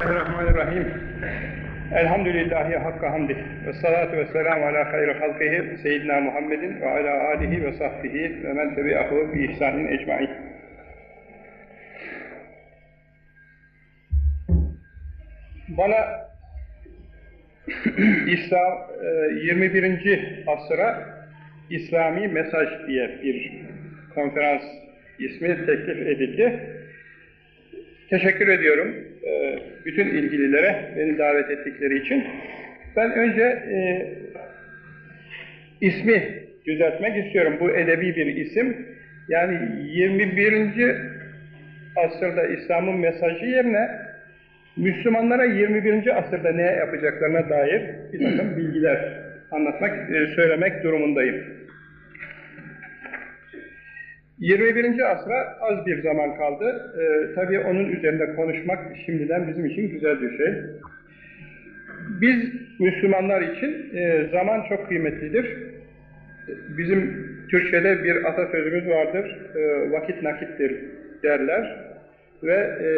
Bismillahirrahmanirrahim. Elhamdülillahi hakka hamdi. Ve salatu ve selamu ala hayri halkihi seyyidina Muhammedin ve ala alihi ve sahbihi ve men tebi'ahu bi ihsanin ecmain. Bana İslam e, 21. asıra İslami Mesaj diye bir konferans ismi teklif edildi. Teşekkür ediyorum e, bütün ilgililere beni davet ettikleri için. Ben önce e, ismi düzeltmek istiyorum. Bu edebi bir isim. Yani 21. asırda İslam'ın mesajı yerine Müslümanlara 21. asırda ne yapacaklarına dair bir takım bilgiler anlatmak, e, söylemek durumundayım. 21. asra az bir zaman kaldı. Ee, tabii onun üzerinde konuşmak şimdiden bizim için güzel bir şey. Biz Müslümanlar için e, zaman çok kıymetlidir. Bizim Türkçe'de bir atasözümüz vardır. E, vakit nakittir derler. Ve e,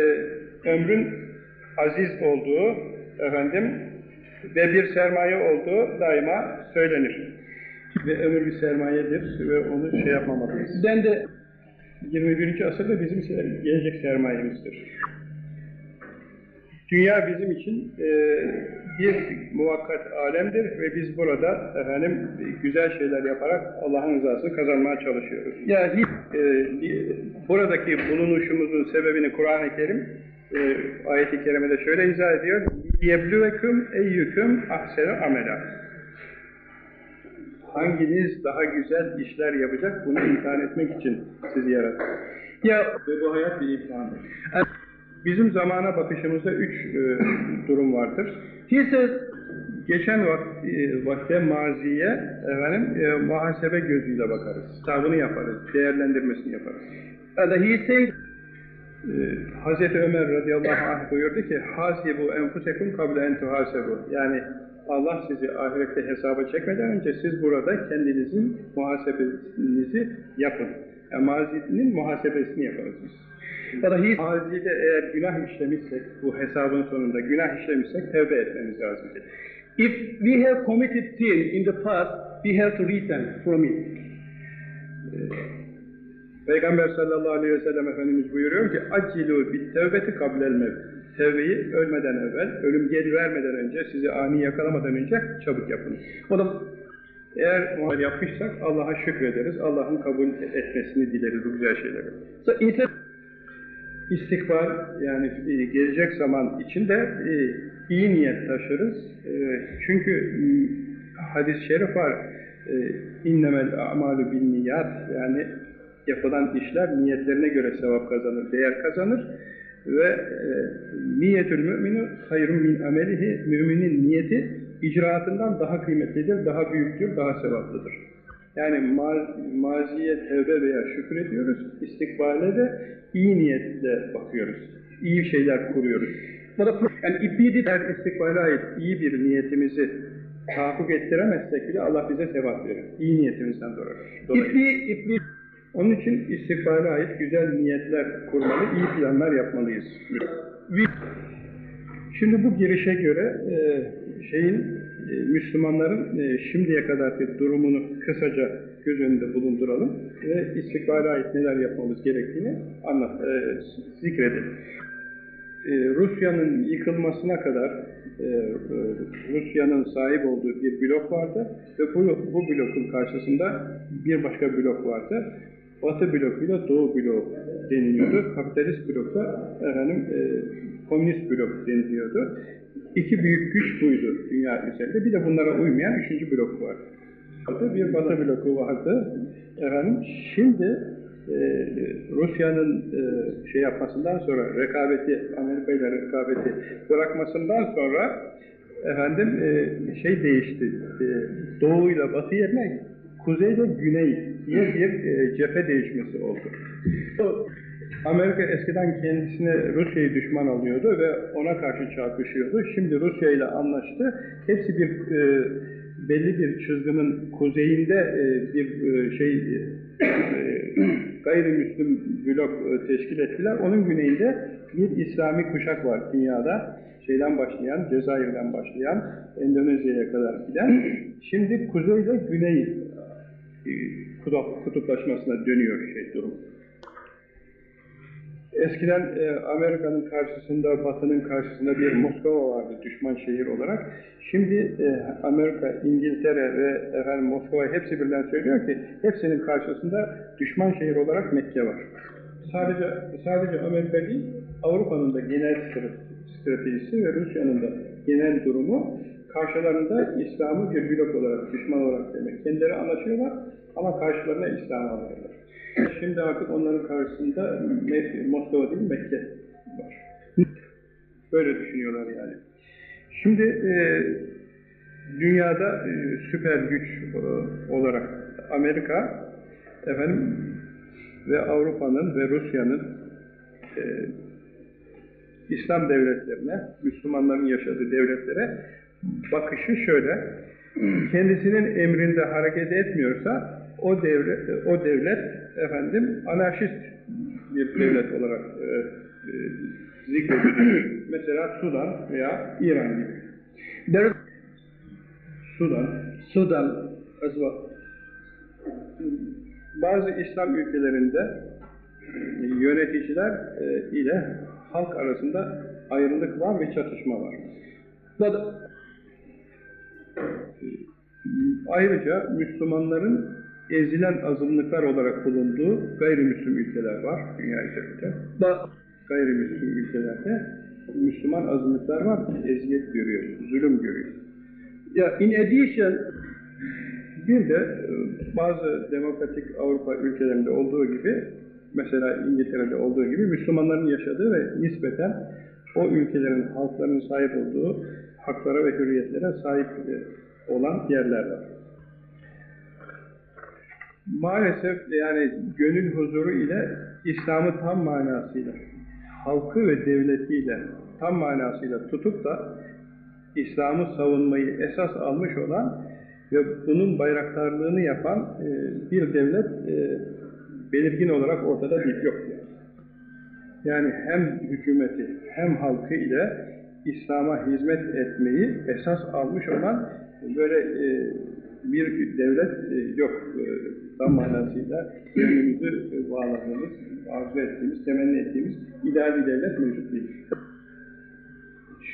ömrün aziz olduğu efendim ve bir sermaye olduğu daima söylenir ve ömür bir sermayedir ve onu şey yapmamalıyız. Ben de 21. asırda bizim gelecek sermayemizdir. Dünya bizim için e, bir muvakkat alemdir ve biz burada efendim güzel şeyler yaparak Allah'ın rızasını kazanmaya çalışıyoruz. Yani e, buradaki bulunuşumuzun sebebini Kur'an-ı Kerim e, ayet-i kerimede şöyle izah ediyor. يَبْلُوَكُمْ اَيُّكُمْ اَحْسَنُ amela hanginiz daha güzel işler yapacak bunu imtihan etmek için sizi yarattı. Ya ve bu hayat bir imtihandır. Bizim zamana bakışımızda üç e, durum vardır. Ise geçen e, vakte maziye efendim, e, muhasebe gözüyle bakarız. Hesabını yaparız, değerlendirmesini yaparız. And he said, Hazreti Ömer radıyallahu anh buyurdu ki hasibu enfusekum kable en tuhasebu yani Allah sizi ahirette hesaba çekmeden önce siz burada kendinizin muhasebenizi yapın. Yani mazinin muhasebesini yaparız biz. Vallahi mazide eğer günah işlemişsek, bu hesabın sonunda günah işlemişsek tevbe etmemiz lazım. If we have committed sin in the past, we have to repent from it. Peygamber sallallahu aleyhi ve sellem Efendimiz buyuruyor ki accilu bit tevbeti kablel mevt tevbeyi ölmeden evvel, ölüm geri vermeden önce, sizi ani yakalamadan önce çabuk yapın. O da eğer muamele yapmışsak Allah'a şükrederiz, Allah'ın kabul etmesini dileriz bu güzel şeyleri. İnsan yani e, gelecek zaman içinde e, iyi niyet taşırız. E, çünkü hadis-i şerif var. İnnemel a'malu bin niyat yani yapılan işler niyetlerine göre sevap kazanır, değer kazanır ve e, niyetül mümini hayrun min amelihi müminin niyeti icraatından daha kıymetlidir, daha büyüktür, daha sevaplıdır. Yani ma maziye tevbe veya şükür ediyoruz, istikbale de iyi niyetle bakıyoruz. İyi şeyler kuruyoruz. Yani ibidi her istikbale ait iyi bir niyetimizi tahakkuk ettiremezsek bile Allah bize sevap verir. İyi niyetimizden dolayı. İbni, ibni onun için istikbale ait güzel niyetler kurmalı, iyi planlar yapmalıyız. Şimdi bu girişe göre e, şeyin e, Müslümanların e, şimdiye kadarki durumunu kısaca göz önünde bulunduralım ve istikbale ait neler yapmamız gerektiğini anlat, e, zikredelim. Rusya'nın yıkılmasına kadar Rusya'nın sahip olduğu bir blok vardı ve bu, bu blokun karşısında bir başka blok vardı. Batı blokuyla Doğu blok deniliyordu. Kapitalist blokla efendim, e, komünist blok deniliyordu. İki büyük güç buydu dünya üzerinde. Bir de bunlara uymayan üçüncü blok vardı. Bir Batı bloku vardı. Efendim, şimdi e, Rusya'nın e, şey yapmasından sonra, rekabeti, Amerika ile rekabeti bırakmasından sonra efendim e, şey değişti. E, Doğu ile Batı yerine Kuzey ile Güney diye bir e, cephe değişmesi oldu. Amerika eskiden kendisine Rusya'yı düşman alıyordu ve ona karşı çarpışıyordu. Şimdi Rusya ile anlaştı. Hepsi bir e, belli bir çizginin kuzeyinde e, bir e, şey e, gayrimüslim blok e, teşkil ettiler. Onun güneyinde bir İslami kuşak var dünyada. Şeyden başlayan, Cezayir'den başlayan, Endonezya'ya kadar giden. Şimdi kuzeyle güney e, kutup, kutuplaşmasına dönüyor şey durum. Eskiden e, Amerika'nın karşısında, Batı'nın karşısında bir Moskova vardı düşman şehir olarak. Şimdi e, Amerika, İngiltere ve efendim Moskova hepsi birden söylüyor ki hepsinin karşısında düşman şehir olarak Mekke var. Sadece sadece Amerika değil, Avrupa'nın da genel stratejisi ve Rusya'nın da genel durumu karşılarında İslam'ı bir blok olarak, düşman olarak demek. Kendileri anlaşıyorlar ama karşılarına İslam'ı alıyorlar. Şimdi artık onların karşısında Moskova değil Mekke var. Böyle düşünüyorlar yani. Şimdi e, dünyada e, süper güç e, olarak Amerika efendim ve Avrupa'nın ve Rusya'nın e, İslam devletlerine, Müslümanların yaşadığı devletlere bakışı şöyle. Kendisinin emrinde hareket etmiyorsa o devlet, o devlet efendim anarşist bir devlet olarak e, e, zikredilir. Mesela Sudan veya İran gibi. There Sudan, Sudan well. bazı İslam ülkelerinde e, yöneticiler e, ile halk arasında ayrılık var ve çatışma var. But Ayrıca Müslümanların ezilen azınlıklar olarak bulunduğu gayrimüslim ülkeler var dünya üzerinde. Gayrimüslim ülkelerde Müslüman azınlıklar var eziyet görüyor, zulüm görüyor. yeah, in addition, Bir de e, bazı demokratik Avrupa ülkelerinde olduğu gibi, mesela İngiltere'de olduğu gibi Müslümanların yaşadığı ve nispeten o ülkelerin halklarının sahip olduğu haklara ve hürriyetlere sahip e, olan yerler var. Maalesef yani gönül huzuru ile İslam'ı tam manasıyla, halkı ve devletiyle tam manasıyla tutup da İslam'ı savunmayı esas almış olan ve bunun bayraktarlığını yapan e, bir devlet e, belirgin olarak ortada değil, yok. Yani hem hükümeti hem halkı ile İslam'a hizmet etmeyi esas almış olan böyle e, bir devlet e, yok. E, tam manasıyla gönlümüzü e, bağladığımız, arzu ettiğimiz, temenni ettiğimiz ideal bir devlet mevcut değil.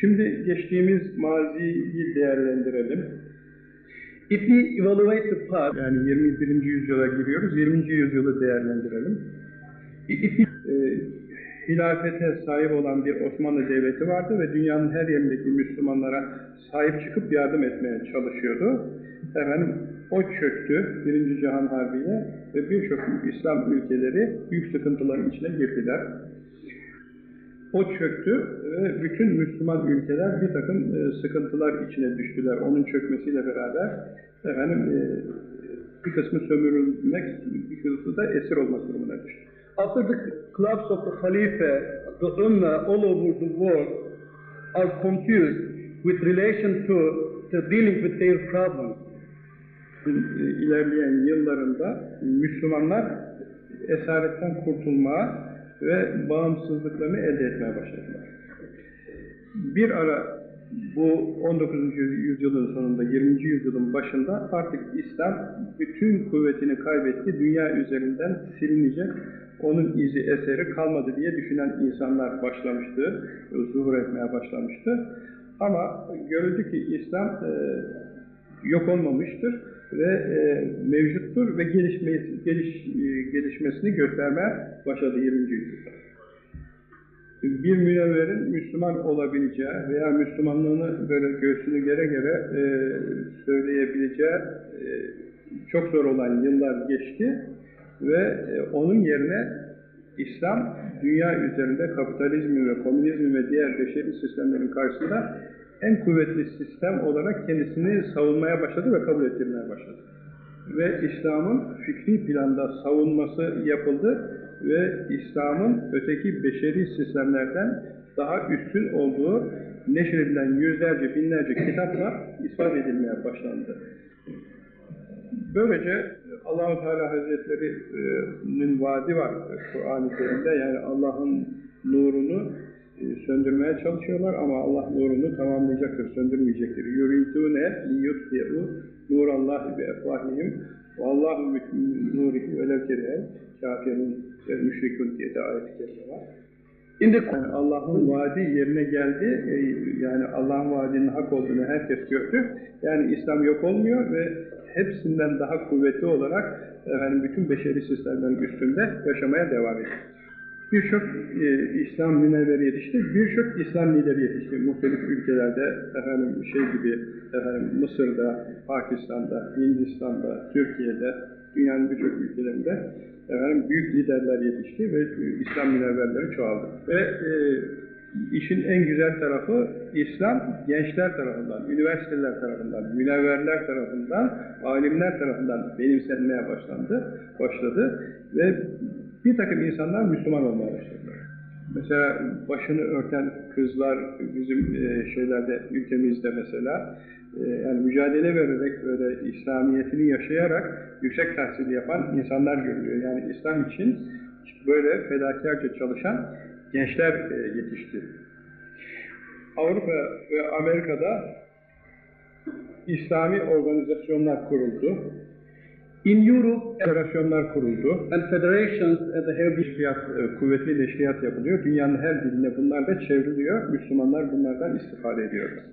Şimdi geçtiğimiz maziyi değerlendirelim. if evaluate the Yani 21. yüzyıla giriyoruz, 20. yüzyılı değerlendirelim. if e, hilafete sahip olan bir Osmanlı Devleti vardı ve dünyanın her yerindeki Müslümanlara sahip çıkıp yardım etmeye çalışıyordu. Efendim, o çöktü Birinci Cihan Harbi'yle ve birçok İslam ülkeleri büyük sıkıntıların içine girdiler. O çöktü ve bütün Müslüman ülkeler bir takım e, sıkıntılar içine düştüler. Onun çökmesiyle beraber efendim e, bir kısmı sömürülmek, bir kısmı da esir olmak durumuna düştü. After the collapse of the Khalifa, the Ummah all over the world are confused with relation to, to dealing with their problems. e, ilerleyen yıllarında Müslümanlar esaretten kurtulmaya ve bağımsızlıklarını elde etmeye başladılar. Bir ara bu 19. yüzyılın sonunda, 20. yüzyılın başında artık İslam bütün kuvvetini kaybetti, dünya üzerinden silinecek, onun izi, eseri kalmadı diye düşünen insanlar başlamıştı, zuhur etmeye başlamıştı. Ama görüldü ki İslam e, yok olmamıştır ve e, mevcuttur ve gelişmesi, geliş, e, gelişmesini göstermeye başladı 20. yüzyılda. Bir münevverin Müslüman olabileceği veya Müslümanlığını böyle göğsünü gere gere e, söyleyebileceği e, çok zor olan yıllar geçti ve e, onun yerine İslam dünya üzerinde kapitalizmi ve komünizmi ve diğer beşeri sistemlerin karşısında en kuvvetli sistem olarak kendisini savunmaya başladı ve kabul ettirmeye başladı. Ve İslam'ın fikri planda savunması yapıldı ve İslam'ın öteki beşeri sistemlerden daha üstün olduğu neşredilen yüzlerce, binlerce kitapla ispat edilmeye başlandı. Böylece Allahu Teala Hazretleri'nin vaadi var Kur'an-ı Kerim'de yani Allah'ın nurunu e, söndürmeye çalışıyorlar ama Allah nurunu tamamlayacaktır, söndürmeyecektir. Bi efvahihim ve Allahu mütmin nurihi velev kerihel kafirun ve müşrikun diye de ayet-i kerime var. Şimdi yani Allah'ın vaadi yerine geldi. E, Yani Allah'ın vaadinin hak olduğunu herkes gördü. Yani İslam yok olmuyor ve hepsinden daha kuvvetli olarak efendim bütün beşeri sistemlerin üstünde yaşamaya devam ediyor. Birçok e, İslam münevveri yetişti, birçok İslam lideri yetişti. Muhtelif ülkelerde, efendim şey gibi, efendim Mısır'da, Pakistan'da, Hindistan'da, Türkiye'de, dünyanın birçok ülkelerinde efendim büyük liderler yetişti ve e, İslam münevverleri çoğaldı. Ve e, işin en güzel tarafı İslam gençler tarafından, üniversiteler tarafından, münevverler tarafından, alimler tarafından benimsenmeye başlandı, başladı ve bir takım insanlar Müslüman olmaya başladılar. Mesela başını örten kızlar bizim e, şeylerde, ülkemizde mesela e, yani mücadele vererek böyle İslamiyetini yaşayarak yüksek tahsil yapan insanlar görülüyor. Yani İslam için böyle fedakarca çalışan gençler e, yetişti. Avrupa ve Amerika'da İslami organizasyonlar kuruldu. In Europe, Federasyonlar kuruldu. and federations at the heavy Neşriyat, e, kuvvetli neşriyat yapılıyor. Dünyanın her diline bunlar da çevriliyor. Müslümanlar bunlardan istifade ediyorlar.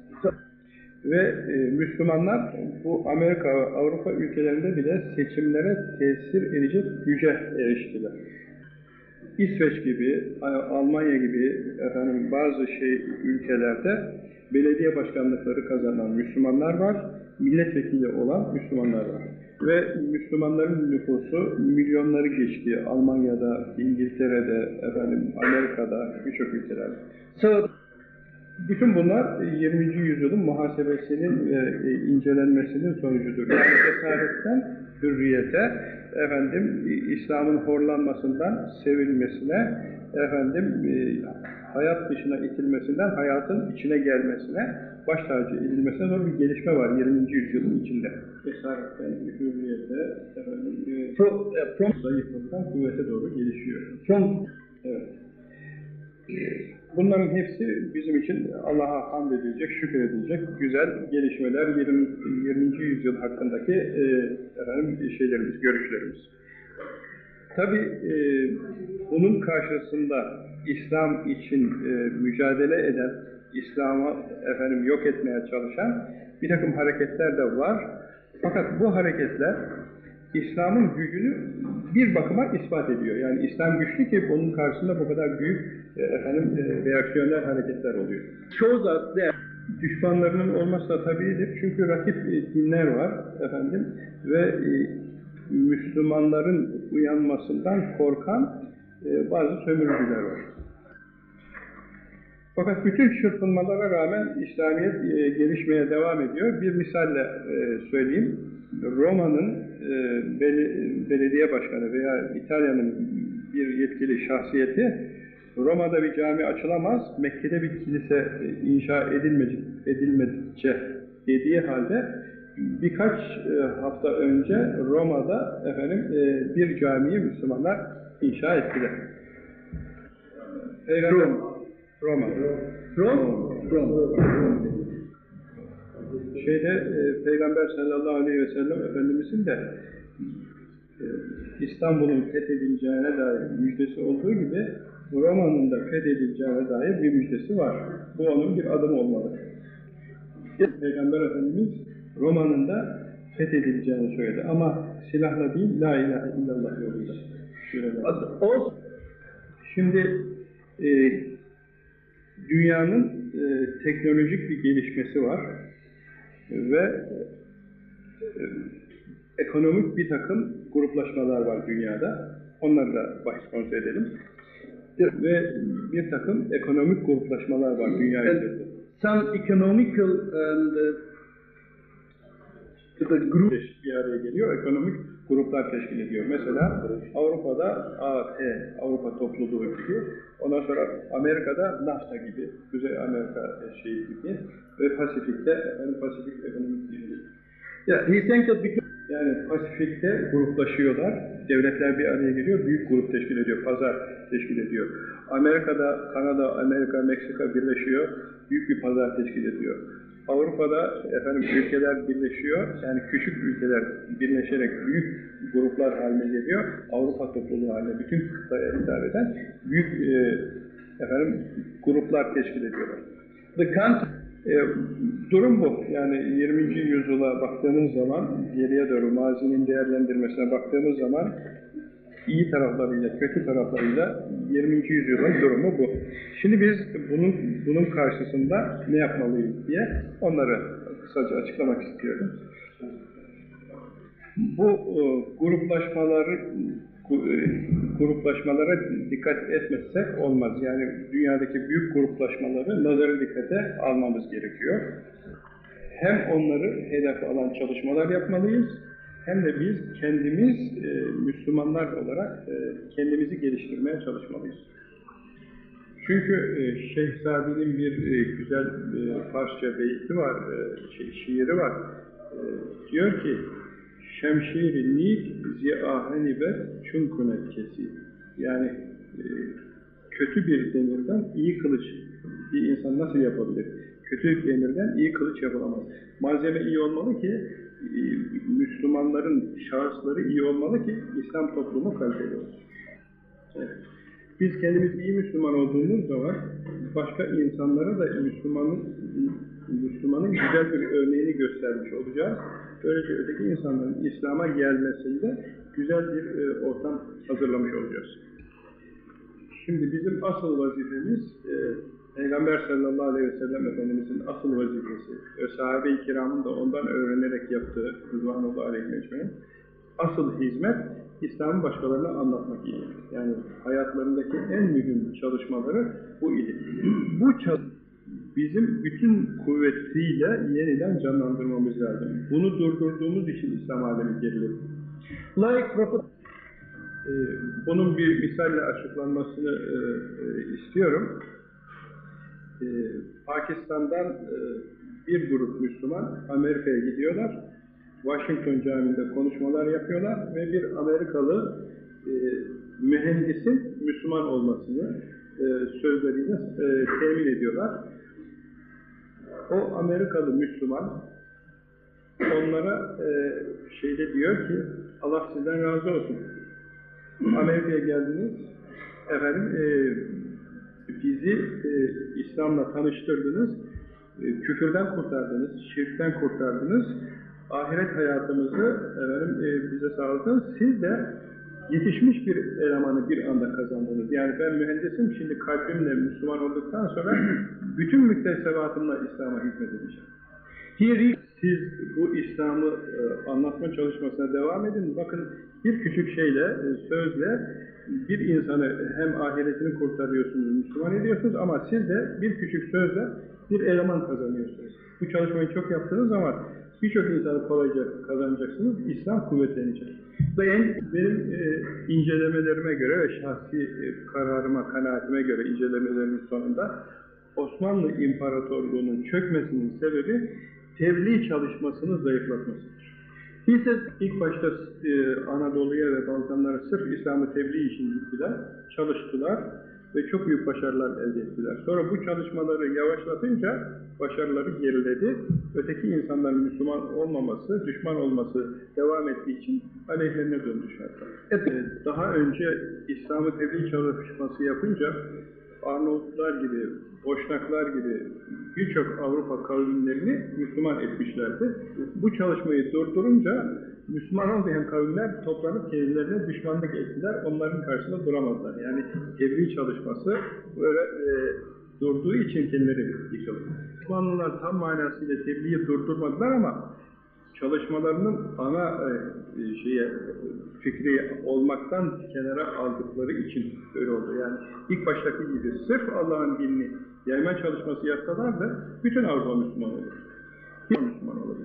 Ve e, Müslümanlar bu Amerika ve Avrupa ülkelerinde bile seçimlere tesir edecek güce eriştiler. İsveç gibi, Almanya gibi efendim bazı şey ülkelerde belediye başkanlıkları kazanan Müslümanlar var, milletvekili olan Müslümanlar var. Ve Müslümanların nüfusu milyonları geçti. Almanya'da, İngiltere'de, efendim Amerika'da, birçok ülkelerde. Bütün bunlar e, 20. yüzyılın muhasebesinin ve e, incelenmesinin sonucudur. Yani cesaretten hürriyete, efendim e, İslam'ın horlanmasından sevilmesine, efendim e, hayat dışına itilmesinden hayatın içine gelmesine, baş tacı edilmesine doğru bir gelişme var 20. yüzyılın içinde. Cesaretten hürriyete, efendim, e, uh, from, zayıflıktan kuvvete doğru gelişiyor. from Evet. Bunların hepsi bizim için Allah'a hamd edilecek, şükür edilecek güzel gelişmeler, 20. 20. yüzyıl hakkındaki e, efendim, şeylerimiz, görüşlerimiz. Tabi e, bunun karşısında İslam için e, mücadele eden, İslam'ı efendim yok etmeye çalışan bir takım hareketler de var. Fakat bu hareketler İslam'ın gücünü bir bakıma ispat ediyor. Yani İslam güçlü ki bunun karşısında bu kadar büyük e, efendim e, reaksiyoner hareketler oluyor. us that Düşmanlarının olması da tabiidir. Çünkü rakip e, dinler var efendim ve e, Müslümanların uyanmasından korkan e, bazı sömürücüler var. Fakat bütün çırpınmalara rağmen İslamiyet e, gelişmeye devam ediyor. Bir misalle e, söyleyeyim. Roma'nın e, bel- belediye başkanı veya İtalya'nın bir yetkili şahsiyeti Roma'da bir cami açılamaz, Mekke'de bir kilise e, inşa edilmeyecek, edilmedikçe dediği halde birkaç e, hafta önce Roma'da efendim e, bir camiyi Müslümanlar inşa ettiler. Peygamber Roma. from, from, Şeyde e, Peygamber sallallahu aleyhi ve sellem Efendimizin de e, İstanbul'un fethedileceğine dair müjdesi olduğu gibi Roma'nın da fethedileceğine dair bir müjdesi var. Bu onun bir adımı olmalı. Peygamber Efendimiz Roma'nın da fethedileceğini söyledi ama silahla değil, la ilahe illallah yoluyla. Also Şimdi e, dünyanın e, teknolojik bir gelişmesi var ve e, ekonomik bir takım gruplaşmalar var dünyada. Onları da bahis konusu edelim. Ve bir takım ekonomik gruplaşmalar var dünya üzerinde. some economical and uh, the group bir araya geliyor. Ekonomik gruplar teşkil ediyor. Mesela Avrupa'da AT, Avrupa topluluğu gibi, ondan sonra Amerika'da NAFTA gibi, Kuzey Amerika şeyi gibi ve Pasifik'te efendim, Pasifik Ekonomik Birliği. That because Yani Pasifik'te gruplaşıyorlar, devletler bir araya geliyor, büyük grup teşkil ediyor, pazar teşkil ediyor. Amerika'da, Kanada, Amerika, Meksika birleşiyor, büyük bir pazar teşkil ediyor. Avrupa'da efendim ülkeler birleşiyor, yani küçük ülkeler birleşerek büyük gruplar haline geliyor, Avrupa topluluğu haline, bütün kıtaya hitap eden büyük e, efendim gruplar teşkil ediyorlar. the country E, durum bu. Yani 20. yüzyıla baktığımız zaman, geriye doğru mazinin değerlendirmesine baktığımız zaman iyi taraflarıyla, kötü taraflarıyla 20. yüzyılın durumu bu. Şimdi biz bunun bunun karşısında ne yapmalıyız diye onları kısaca açıklamak istiyorum. Bu e, gruplaşmaları e, gruplaşmalara dikkat etmezsek olmaz. Yani dünyadaki büyük gruplaşmaları nazara dikkate almamız gerekiyor. Hem onları hedef alan çalışmalar yapmalıyız, hem de biz kendimiz e, Müslümanlar olarak e, kendimizi geliştirmeye çalışmalıyız. Çünkü e, Şeyh Sadi'nin bir e, güzel e, Farsça beyti var, e, şey, şiiri var. E, diyor ki, Şemşiri nit zi aheni ver çunkunet kesi. Yani e, kötü bir demirden iyi kılıç bir insan nasıl yapabilir? Kötü demirden iyi kılıç yapılamaz. Malzeme iyi olmalı ki Müslümanların şahısları iyi olmalı ki İslam toplumu kaliteli olsun. Evet. Biz kendimiz iyi Müslüman olduğumuz zaman başka insanlara da Müslümanın Müslümanın güzel bir örneğini göstermiş olacağız. Böylece öteki insanların İslam'a gelmesinde güzel bir e, ortam hazırlamış olacağız. Şimdi bizim asıl vazifemiz e, Peygamber sallallahu aleyhi ve sellem Efendimizin asıl vazifesi ve sahabe-i kiramın da ondan öğrenerek yaptığı Rıdvanullah aleyhi mecmuin asıl hizmet İslam'ı başkalarına anlatmak idi. Yani hayatlarındaki en mühim çalışmaları bu idi. Bu bizim bütün kuvvetiyle yeniden canlandırmamız lazım. Bunu durdurduğumuz için İslam alemi geriledi. like Prophet Ee, bunun bir misalle açıklanmasını e, e, Pakistan'dan e, bir grup Müslüman Amerika'ya gidiyorlar. Washington Camii'nde konuşmalar yapıyorlar ve bir Amerikalı e, mühendisin Müslüman olmasını e, sözleriyle e, temin ediyorlar. O Amerikalı Müslüman onlara e, şeyde diyor ki Allah sizden razı olsun. Amerika'ya geldiniz. Efendim e, bizi e, İslam'la tanıştırdınız. E, küfürden kurtardınız, şirkten kurtardınız. Ahiret hayatımızı efendim, e, bize sağladınız. Siz de yetişmiş bir elemanı bir anda kazandınız. Yani ben mühendisim, şimdi kalbimle Müslüman olduktan sonra bütün müktesebatımla İslam'a hizmet edeceğim. Here siz bu İslam'ı e, anlatma çalışmasına devam edin. Bakın bir küçük şeyle, e, sözle bir insanı hem ahiretini kurtarıyorsunuz, Müslüman ediyorsunuz ama siz de bir küçük sözle bir eleman kazanıyorsunuz. Bu çalışmayı çok yaptığınız zaman birçok insanı kolayca kazanacaksınız, İslam kuvvetlenecek. Ve en, benim e, incelemelerime göre ve şahsi e, kararıma, kanaatime göre incelemelerimin sonunda Osmanlı İmparatorluğu'nun çökmesinin sebebi tebliğ çalışmasını zayıflatmasıdır. Said, ilk başta e, Anadolu'ya ve Balkanlara sırf İslam'ı tebliğ için gittiler, çalıştılar ve çok büyük başarılar elde ettiler. Sonra bu çalışmaları yavaşlatınca başarıları geriledi. Öteki insanların Müslüman olmaması, düşman olması devam ettiği için aleyhlerine döndü şartlar. E, daha önce İslam'ı tebliğ çalışması yapınca Arnavutlar gibi, Boşnaklar gibi birçok Avrupa kavimlerini Müslüman etmişlerdi. Bu çalışmayı durdurunca Müslüman olmayan kavimler toplanıp kendilerine düşmanlık ettiler, onların karşısında duramadılar. Yani tebliğ çalışması böyle e, durduğu için kendileri yıkıldı. Osmanlılar tam manasıyla tebliği durdurmadılar ama çalışmalarının ana e, şeye fikri olmaktan kenara aldıkları için öyle oldu. Yani ilk baştaki gibi sırf Allah'ın dinini yayma çalışması yapsalar da bütün Avrupa Müslüman olur. Müslüman olur.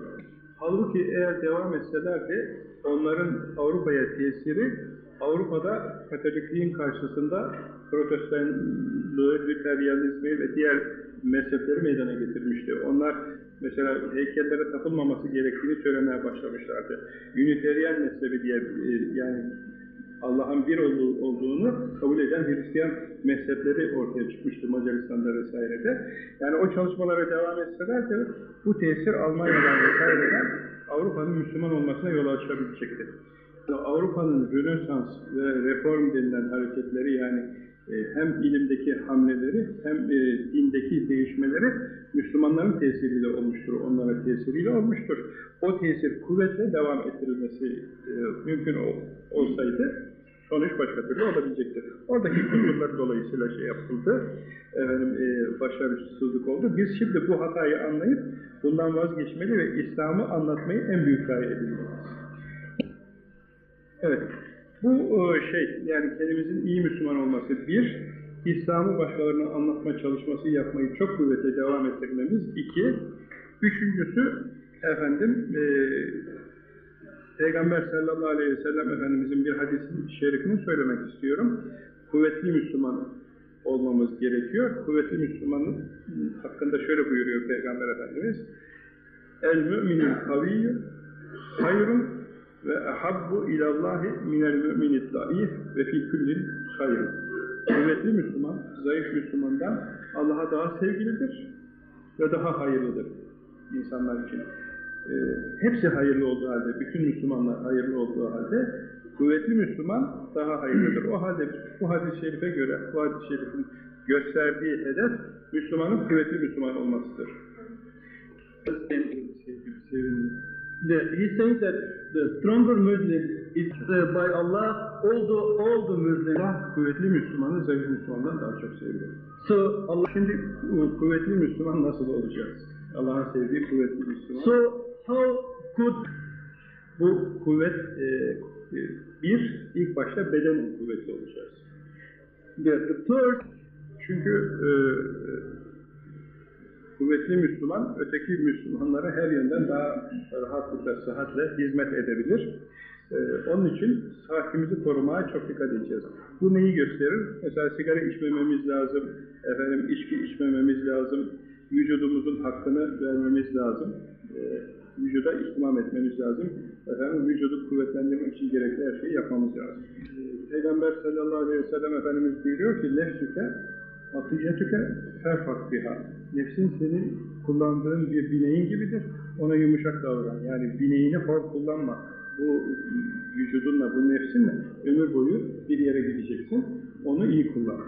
Halbuki eğer devam etselerdi onların Avrupa'ya tesiri Avrupa'da Katolikliğin karşısında Protestanlığı, Lüteryanizmi ve diğer mezhepleri meydana getirmişti. Onlar mesela heykellere tapılmaması gerektiğini söylemeye başlamışlardı. Üniteryen mezhebi diye e, yani Allah'ın bir olduğu, olduğunu kabul eden Hristiyan mezhepleri ortaya çıkmıştı Macaristan'da vesairede. Yani o çalışmalara devam etseler de bu tesir Almanya'dan vesaireden Avrupa'nın Müslüman olmasına yol açabilecekti. Avrupa'nın Rönesans ve Reform denilen hareketleri yani e, hem ilimdeki hamleleri hem e, dindeki değişmeleri Müslümanların tesiriyle olmuştur, onlara tesiriyle olmuştur. O tesir kuvvetle devam ettirilmesi e, mümkün ol, olsaydı sonuç başka türlü olabilecektir. Oradaki kusurlar dolayısıyla şey yapıldı, efendim, e, başarısızlık oldu. Biz şimdi bu hatayı anlayıp bundan vazgeçmeli ve İslam'ı anlatmayı en büyük gaye edilmeliyiz. Evet, bu e, şey, yani kendimizin iyi Müslüman olması bir, İslam'ı başkalarına anlatma çalışması yapmayı çok kuvvetle devam ettirmemiz iki, üçüncüsü efendim e, Peygamber sallallahu aleyhi ve sellem Efendimizin bir hadisinin şerifini söylemek istiyorum. Kuvvetli Müslüman olmamız gerekiyor. Kuvvetli Müslümanın hakkında şöyle buyuruyor Peygamber Efendimiz. El müminul kaviyyü hayrun ve ahabbu ilallahi minel müminid daif ve fi kullin hayr. Kuvvetli Müslüman, zayıf Müslümandan Allah'a daha sevgilidir ve daha hayırlıdır insanlar için. Ee, hepsi hayırlı olduğu halde, bütün Müslümanlar hayırlı olduğu halde kuvvetli Müslüman daha hayırlıdır. O halde bu hadis-i şerife göre, bu hadis-i şerifin gösterdiği hedef Müslümanın kuvvetli Müslüman olmasıdır. The, he says that the stronger Muslim is uh, by Allah all the all the Muslims. Allah kuvvetli Müslümanı zayıf Müslümandan daha çok seviyor. So Allah. Şimdi kuvvetli Müslüman nasıl olacağız? Allah'ın sevdiği kuvvetli Müslüman. So how could bu kuvvet e, bir, ilk başta bedenen kuvvetli olacağız. the, third Çünkü e, kuvvetli Müslüman, öteki Müslümanlara her yönden daha rahatlıkla, sıhhatle hizmet edebilir. E, onun için saatimizi korumaya çok dikkat edeceğiz. Bu neyi gösterir? Mesela sigara içmememiz lazım, efendim içki içmememiz lazım, vücudumuzun hakkını vermemiz lazım, e, vücuda ihtimam etmemiz lazım, efendim vücudu kuvvetlendirmek için gerekli her şeyi yapmamız lazım. E, Peygamber sallallahu aleyhi ve sellem Efendimiz buyuruyor ki, nefsüke Atiyetüke ferfak biha. Nefsin senin kullandığın bir bineğin gibidir. Ona yumuşak davran. Yani bineğini hor kullanma. Bu vücudunla, bu nefsinle ömür boyu bir yere gideceksin. Onu iyi kullan.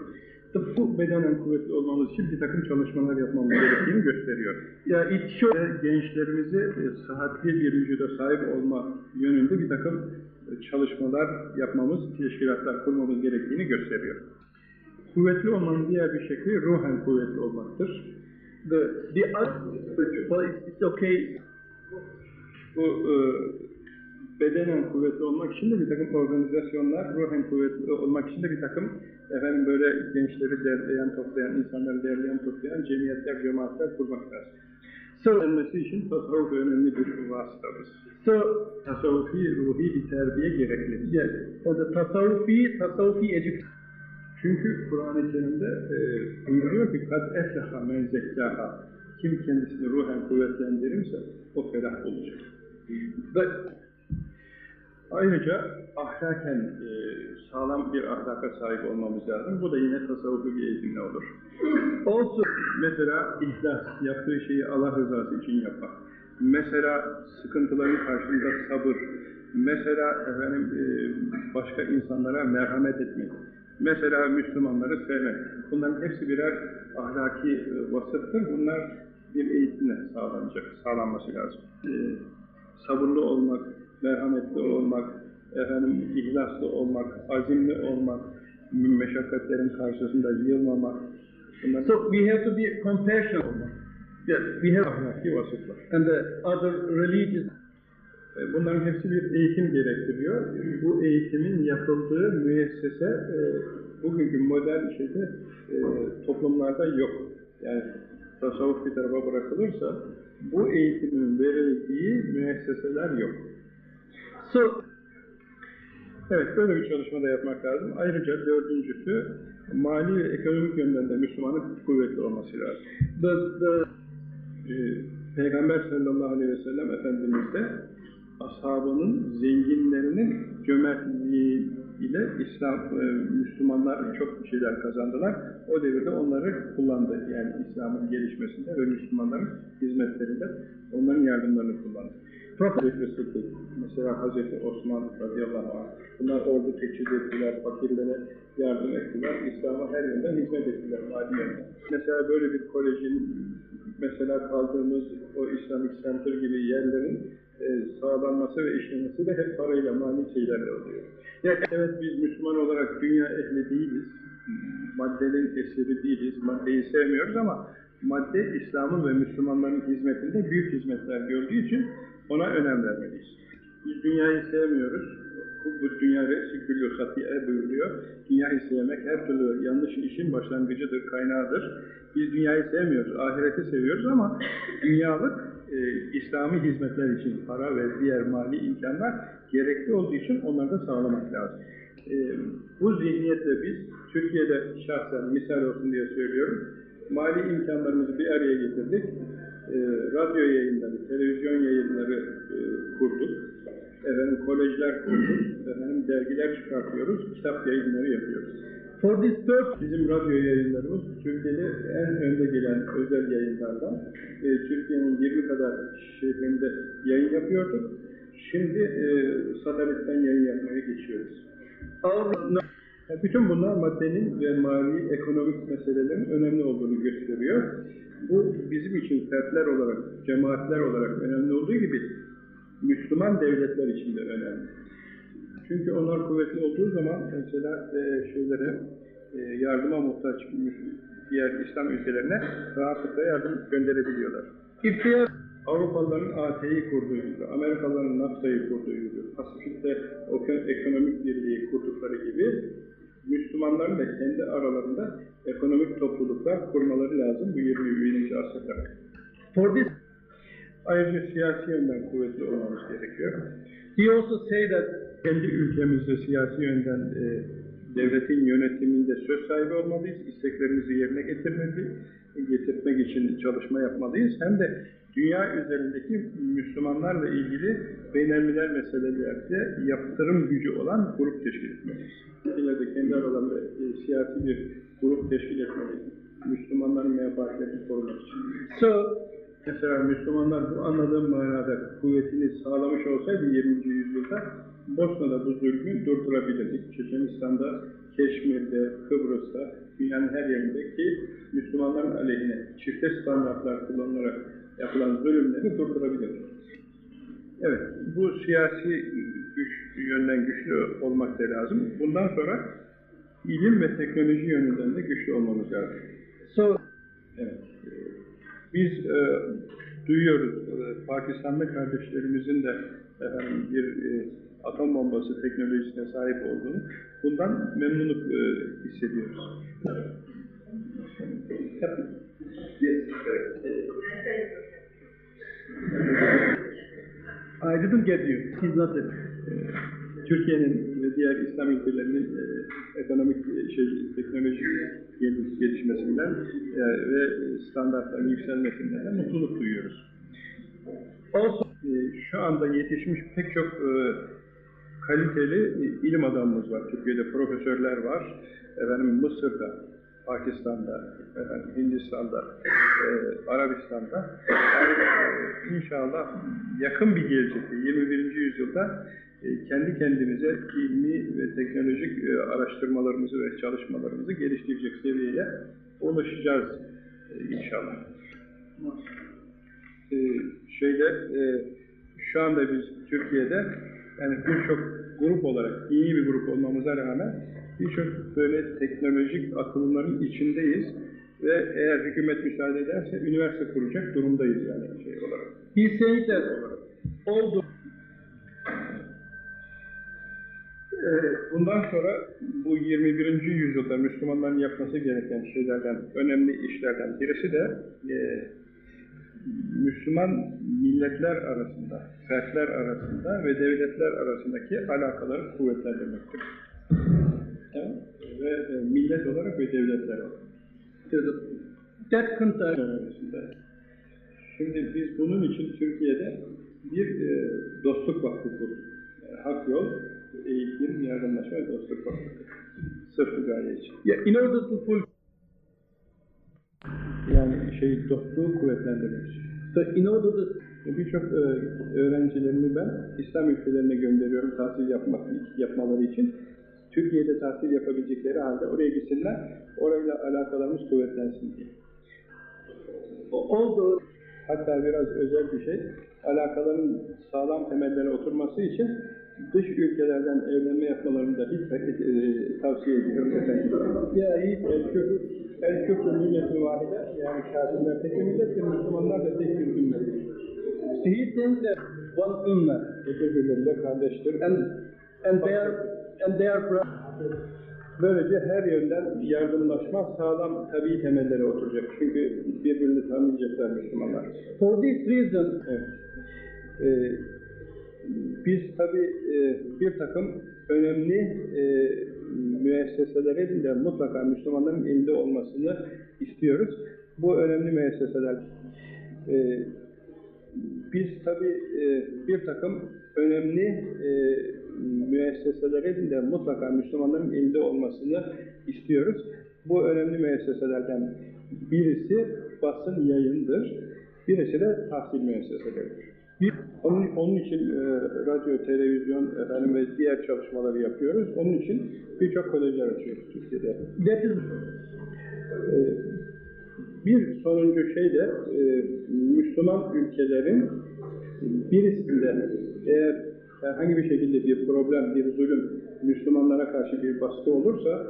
Bu bedenen kuvvetli olmamız için bir takım çalışmalar yapmamız gerektiğini gösteriyor. shows Ve gençlerimizi e, sıhhatli bir vücuda sahip olma yönünde bir takım e, çalışmalar yapmamız, teşkilatlar kurmamız gerektiğini gösteriyor. Kuvvetli olmanın diğer bir şekli ruhen kuvvetli olmaktır. the the other well it's okay Bu e, bedenen kuvvetli olmak için de bir takım organizasyonlar, ruhen kuvvetli olmak için de bir takım efendim böyle gençleri derleyen, toplayan, insanları derleyen, toplayan cemiyetler, cemaatler kurmak lazım. Öğrenmesi için tasavvuf önemli bir vasıtamız. Tasavvufi, ruhi bir terbiye gerekli. the tasawufi tasawufi education Çünkü Kur'an-ı Kerim'de e, buyuruyor ki kad efleha men zekkaha. Kim kendisini ruhen kuvvetlendirirse o felah olacak. but Ayrıca ahlaken e, sağlam bir ahlaka sahip olmamız lazım. Bu da yine tasavvufi bir eğitimle olur. also Mesela ihlas, yaptığı şeyi Allah rızası için yapmak. Mesela sıkıntıların karşısında sabır. Mesela efendim e, başka insanlara merhamet etmek. Mesela Müslümanları sevmek. Bunların hepsi birer ahlaki e, vasıftır. Bunlar bir eğitimle sağlanacak, sağlanması lazım. E, sabırlı olmak, merhametli olmak, efendim ihlaslı olmak, azimli olmak, meşakkatlerin karşısında yılmamak. Bunlar so we have to be compassionate yes we have ahlaki vasıflar. and the other religious E, Bunların hepsi bir eğitim gerektiriyor. Bu eğitimin yapıldığı müessese e, bugünkü modern şeyde e, toplumlarda yok. Yani tasavvuf bir tarafa bırakılırsa bu eğitimin verildiği müesseseler yok. So Evet, böyle bir çalışma da yapmak lazım. Ayrıca dördüncüsü, mali ve ekonomik yönden de Müslümanın kuvvetli olması lazım. The, the, Ee, Peygamber sallallahu aleyhi ve sellem Efendimiz de ashabının, zenginlerinin cömertliği ile İslam, e, Müslümanlar çok şeyler kazandılar. O devirde onları kullandı. Yani İslam'ın gelişmesinde ve Müslümanların hizmetlerinde onların yardımlarını kullandı. Sıddık, mesela Hazreti Osman radıyallahu anh, bunlar ordu teçhiz ettiler, fakirlere yardım ettiler, İslam'a her yönden hizmet ettiler, mali yönden. Mesela böyle bir kolejin, mesela kaldığımız o Islamic Center gibi yerlerin e, sağlanması ve işlemesi de hep parayla, mali şeylerle oluyor. Yani evet biz Müslüman olarak dünya ehli değiliz, maddenin esiri değiliz, maddeyi sevmiyoruz ama madde İslam'ın ve Müslümanların hizmetinde büyük hizmetler gördüğü için ona önem vermeliyiz. Biz dünyayı sevmiyoruz. Bu dünya re'si küllü hatiye buyuruyor. Dünyayı sevmek her türlü yanlış işin başlangıcıdır, kaynağıdır. Biz dünyayı sevmiyoruz, ahireti seviyoruz ama dünyalık e, İslami hizmetler için para ve diğer mali imkanlar gerekli olduğu için onları da sağlamak lazım. E, bu zihniyetle biz Türkiye'de şahsen misal olsun diye söylüyorum, mali imkanlarımızı bir araya getirdik. E, radyo yayınları, televizyon yayınları e, kurduk. Efendim kolejler kurduk. Efendim dergiler çıkartıyoruz. Kitap yayınları yapıyoruz. for this purpose, Bizim radyo yayınlarımız Türkiye'de en önde gelen özel yayınlardan. E, Türkiye'nin 20 kadar şehrinde yayın yapıyorduk. Şimdi e, satelitten yayın yapmaya geçiyoruz. Bütün bunlar maddenin ve mali, ekonomik meselelerin önemli olduğunu gösteriyor. Bu bizim için fertler olarak, cemaatler olarak önemli olduğu gibi Müslüman devletler için de önemli. Çünkü onlar kuvvetli olduğu zaman mesela e, şeylere e, yardıma muhtaç diğer İslam ülkelerine rahatlıkla yardım gönderebiliyorlar. are Avrupalıların AT'yi kurduğu gibi, Amerikalıların NAFTA'yı kurduğu gibi, Pasifik'te ekonomik birliği kurdukları gibi Müslümanların da kendi aralarında ekonomik topluluklar kurmaları lazım bu 21. asırda. Ayrıca siyasi yönden kuvvetli olmamız gerekiyor. he also say that Kendi ülkemizde siyasi yönden e, devletin yönetiminde söz sahibi olmalıyız, isteklerimizi yerine getirmeli, getirmek için çalışma yapmalıyız. Hem de dünya üzerindeki Müslümanlarla ilgili beynelmiler meselelerde yaptırım gücü olan grup teşkil etmeliyiz. Ülkelerde kendi aralarında e, siyasi bir grup teşkil etmeliyiz. Müslümanların menfaatlerini korumak için. so Mesela Müslümanlar bu anladığım manada kuvvetini sağlamış olsaydı 20. yüzyılda Bosna'da bu zulmü durdurabilirdik. Çeçenistan'da, Keşmir'de, Kıbrıs'ta, dünyanın her yerindeki Müslümanların aleyhine çifte standartlar kullanılarak yapılan zulümleri durdurabilirdik. Evet, bu siyasi güç yönden güçlü olmak da lazım. Bundan sonra ilim ve teknoloji yönünden de güçlü olmamız lazım. so Evet. e, Biz e, duyuyoruz e, Pakistanlı kardeşlerimizin de efendim, bir e, atom bombası teknolojisine sahip olduğunu bundan memnunluk e, hissediyoruz. Tabii. Yes, you. He's not it. E, Türkiye'nin ve diğer İslam ülkelerinin e, ekonomik e, şey, teknoloji gel- gelişmesinden e, ve standartların yükselmesinden de mutluluk duyuyoruz. Also, E, şu anda yetişmiş pek çok e, kaliteli e, ilim adamımız var. Türkiye'de profesörler var. Efendim Mısır'da, Pakistan'da, efendim Hindistan'da, e, Arabistan'da. Yani, e, inşallah yakın bir gelecekte, 21. yüzyılda e, kendi kendimize ilmi ve teknolojik e, araştırmalarımızı ve çalışmalarımızı geliştirecek seviyeye ulaşacağız e, inşallah. E, şeyde e, şu anda biz Türkiye'de yani birçok grup olarak iyi bir grup olmamıza rağmen birçok böyle teknolojik atılımların içindeyiz ve eğer hükümet müsaade ederse üniversite kuracak durumdayız yani şey olarak. all the Ee, Bundan sonra bu 21. yüzyılda Müslümanların yapması gereken şeylerden, önemli işlerden birisi de e, Müslüman milletler arasında, fertler arasında ve devletler arasındaki alakaları kuvvetlendirmektir. Ve e, millet olarak ve devletler olarak. Contact arasında. Şimdi biz bunun için Türkiye'de bir e, dostluk vakfı kurduk. Yani hak yol, eğitim, yardımlaşma dostluk vakfı. Sırf bu gaye için. Yeah, in order to fulfill, Yani şey dostluğu kuvvetlendirmek için. so in order to Birçok e, öğrencilerimi ben İslam ülkelerine gönderiyorum tahsil yapmak yapmaları için. Türkiye'de tahsil yapabilecekleri halde oraya gitsinler, orayla alakalarımız kuvvetlensin diye. although Hatta biraz özel bir şey, alakaların sağlam temellere oturması için dış ülkelerden evlenme yapmalarını da hiç e, tavsiye ediyorum efendim. Ya hiç el küfür, el küfür milletin vahide, yani kafirler tek millettir, Müslümanlar da tek bir millettir. he thinks that one Birbirleriyle kardeştir. and and they and bro- Böylece her yönden yardımlaşma sağlam tabii temellere oturacak. Çünkü birbirini tanıyacaklar Müslümanlar. for this reason Evet. Ee, biz tabii e, bir takım önemli e, müesseselerin de mutlaka Müslümanların elinde olmasını istiyoruz. Bu önemli müesseseler. e, biz tabii e, bir takım önemli e, müesseselerin de mutlaka Müslümanların elinde olmasını istiyoruz. Bu önemli müesseselerden birisi basın yayındır, birisi de tahsil müesseseleridir. Bir, onun, onun için e, radyo, televizyon efendim, ve diğer çalışmaları yapıyoruz. Onun için birçok kolejler açıyoruz Türkiye'de. is Ee, Bir sonuncu şey de e, Müslüman ülkelerin birisinde eğer herhangi bir şekilde bir problem, bir zulüm Müslümanlara karşı bir baskı olursa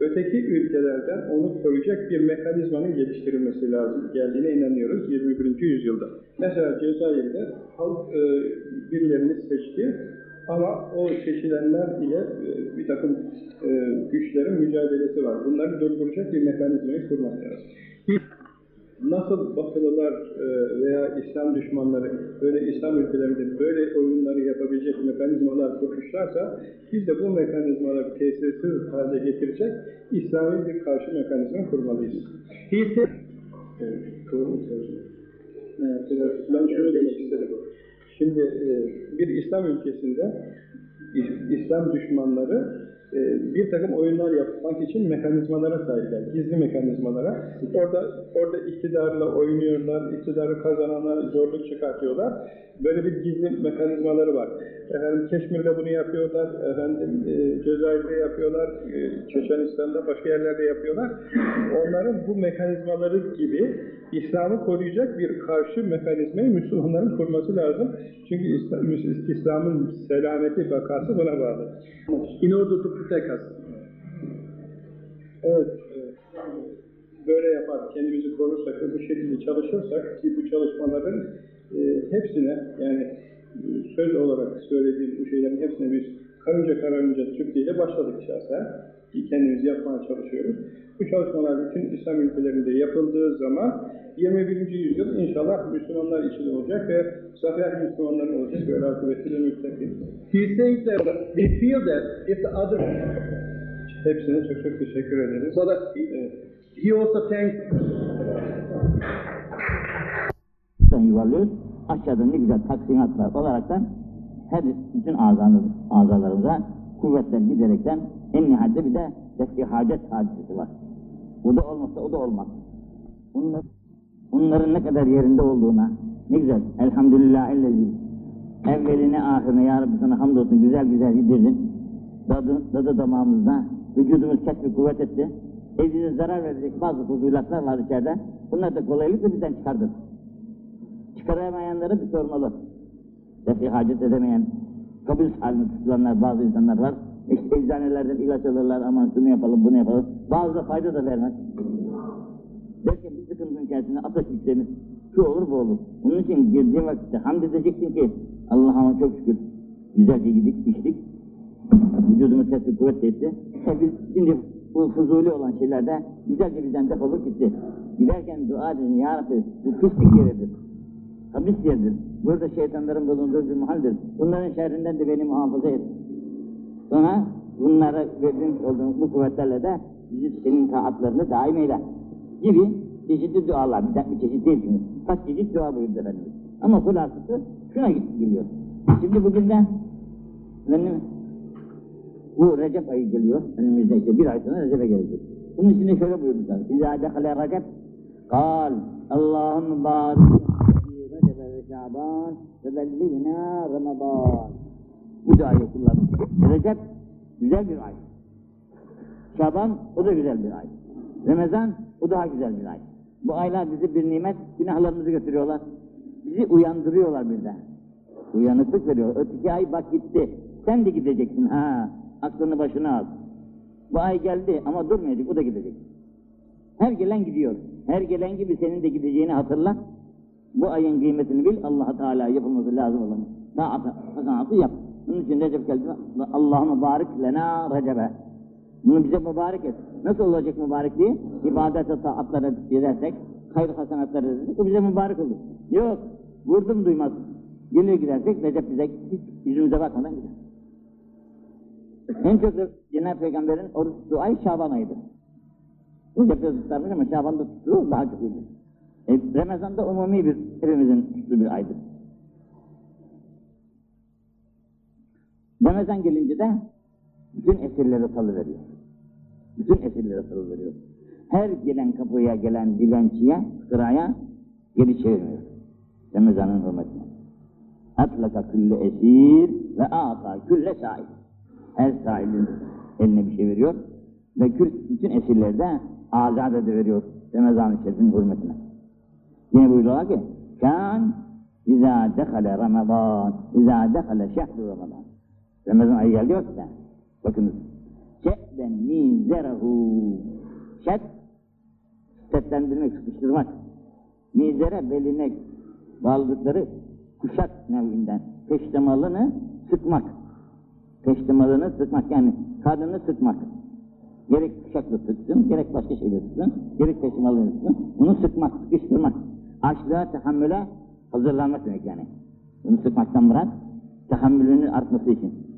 öteki ülkelerden onu koruyacak bir mekanizmanın geliştirilmesi lazım geldiğine inanıyoruz 21. yüzyılda. Mesela Cezayir'de halk e, birilerini seçti ama o seçilenler ile e, bir takım e, güçlerin mücadelesi var. Bunları durduracak bir mekanizmayı kurmak lazım. Nasıl Batılılar e, veya İslam düşmanları böyle İslam ülkelerinde böyle oyunları yapabilecek mekanizmalar kurmuşlarsa biz de bu mekanizmaları tesirsiz hale getirecek İslami bir karşı mekanizma kurmalıyız. biraz ben şöyle demek istedim. Şimdi e, bir İslam ülkesinde İslam düşmanları bir takım oyunlar yapmak için mekanizmalara sahipler, gizli mekanizmalara. Orada orada iktidarla oynuyorlar, iktidarı kazanana zorluk çıkartıyorlar. Böyle bir gizli mekanizmaları var. Efendim Keşmir'de bunu yapıyorlar, efendim e, Cezayir'de yapıyorlar, e, Çeçenistan'da başka yerlerde yapıyorlar. Onların bu mekanizmaları gibi İslam'ı koruyacak bir karşı mekanizmayı Müslümanların kurması lazım. Çünkü İslam- İslam'ın selameti, bakası buna bağlı. İn order to protect. Evet, böyle yapar, kendimizi korursak ve bu şekilde çalışırsak ki bu çalışmaların e, hepsine yani e, söz olarak söylediğim bu şeylerin hepsine biz karınca kararınca Türkiye ile başladık şahsen. Ki kendimizi yapmaya çalışıyoruz. Bu çalışmalar bütün İslam ülkelerinde yapıldığı zaman 21. yüzyıl inşallah Müslümanlar için olacak ve zafer Müslümanların olacak böyle akıbetli müttefik. He says that we feel that if the other Hepsine çok çok teşekkür ederiz. so that he also thanks yuvarlıyoruz. Aşağıda ne güzel taksimatlar olaraktan her bütün azalarımız, azalarımıza kuvvetler giderekten en nihayette bir de defi hacet hadisesi var. Bu da olmazsa o da olmaz. Bunlar, bunların ne kadar yerinde olduğuna ne güzel. Elhamdülillah ellezi evveline ahirine ya Rabbi sana hamdolsun güzel güzel yedirdin. Dadı, dadı damağımızda vücudumuz kesbi kuvvet etti. Evimize zarar verecek bazı fuzulatlar var içeride. Bunlar da kolaylıkla bizden çıkardın çıkaramayanları bir sormalı. Defi hacet edemeyen, kabul halini tutulanlar bazı insanlar var. İşte eczanelerden ilaç alırlar, aman şunu yapalım, bunu yapalım. Bazı da fayda da vermez. Derken bir sıkıntının içerisinde ateş yükselir. Şu olur bu olur. Onun için girdiğin vakitte hamd edeceksin ki Allah'ıma çok şükür güzelce yedik, içtik. Vücudumuz sesli kuvvet etti. E biz şimdi bu fuzuli olan şeylerde güzelce bizden defolup gitti. Giderken dua edin ya Rabbi bu pislik yeridir. habis yerdir. Burada şeytanların bulunduğu bir mahaldir. Bunların şerrinden de beni muhafaza et. Sonra bunlara verdiğin olduğun bu kuvvetlerle de bizi senin taatlarını daim eyle. Gibi çeşitli dualar. Bir, bir çeşit değil çünkü. Kaç çeşit dua buyurdu Efendimiz. Ama hulasası şuna geliyor. Şimdi bugün de benim bu Recep ayı geliyor. Önümüzde işte bir ay sonra Recep'e gelecek. Bunun içinde şöyle buyurmuşlar. İzâ dekale Recep kal Allahümme barik fi Recep ve Şaban ve bellighna Ramazan. Bu duayı kullanmış. Recep güzel bir ay. Şaban o da güzel bir ay. Ramazan o daha güzel bir ay. Bu aylar bizi bir nimet, günahlarımızı götürüyorlar. Bizi uyandırıyorlar birden. Uyanıklık veriyor. Öteki ay bak gitti. Sen de gideceksin ha. Aklını başına al. Bu ay geldi ama durmayacak, o da gidecek. Her gelen gidiyor. Her gelen gibi senin de gideceğini hatırla. Bu ayın kıymetini bil, allah Teala yapılması lazım olan taatı, yap. Bunun için Recep geldi. Allahümme barik lena Recep'e. Bunu bize mübarek et. Nasıl olacak mübarekliği? İbadete, taatlara edersek, hayır hasenatlara edersek, o bize mübarek olur. Yok, vurdum duymaz. Gelir gidersek Recep bize hiç yüzümüze bakmadan gider. En çok Cenab-ı Peygamber'in oruç tuttuğu ay Şaban ayıdır. Recep'te tutarmış ama Şaban'da tuttuğu daha çok iyidir. E, Ramazan'da umumi bir, hepimizin tuttuğu bir aydır. Ramazan gelince de bütün esirleri salıveriyor. Bütün esirleri salıveriyor. Her gelen kapıya gelen dilenciye, fıkraya geri çevirmiyor. Ramazan'ın hürmetine. Atlaka külle esir ve ata külle sahip. Her sahibin eline bir şey veriyor ve bütün esirleri de azat ediveriyor Ramazan-ı Şerif'in hürmetine. Yine buyuruyorlar ki, kan izâ dekale Ramazan, izâ dekale şehru Ramazan. Ramazan ayı geldi yok da. Bakınız. Şedden mizerehu. Şed, şiddetlendirmek, sıkıştırmak. Mizere beline bağladıkları kuşak nevinden. Peştemalını sıkmak. Peştemalını sıkmak yani kadını sıkmak. Gerek kuşakla sıksın, gerek başka şeyle sıksın, gerek peştemalını sıksın. Bunu sıkmak, sıkıştırmak. Açlığa, tahammüle hazırlanmak demek yani. Bunu sıkmaktan murat, tahammülünün artması için.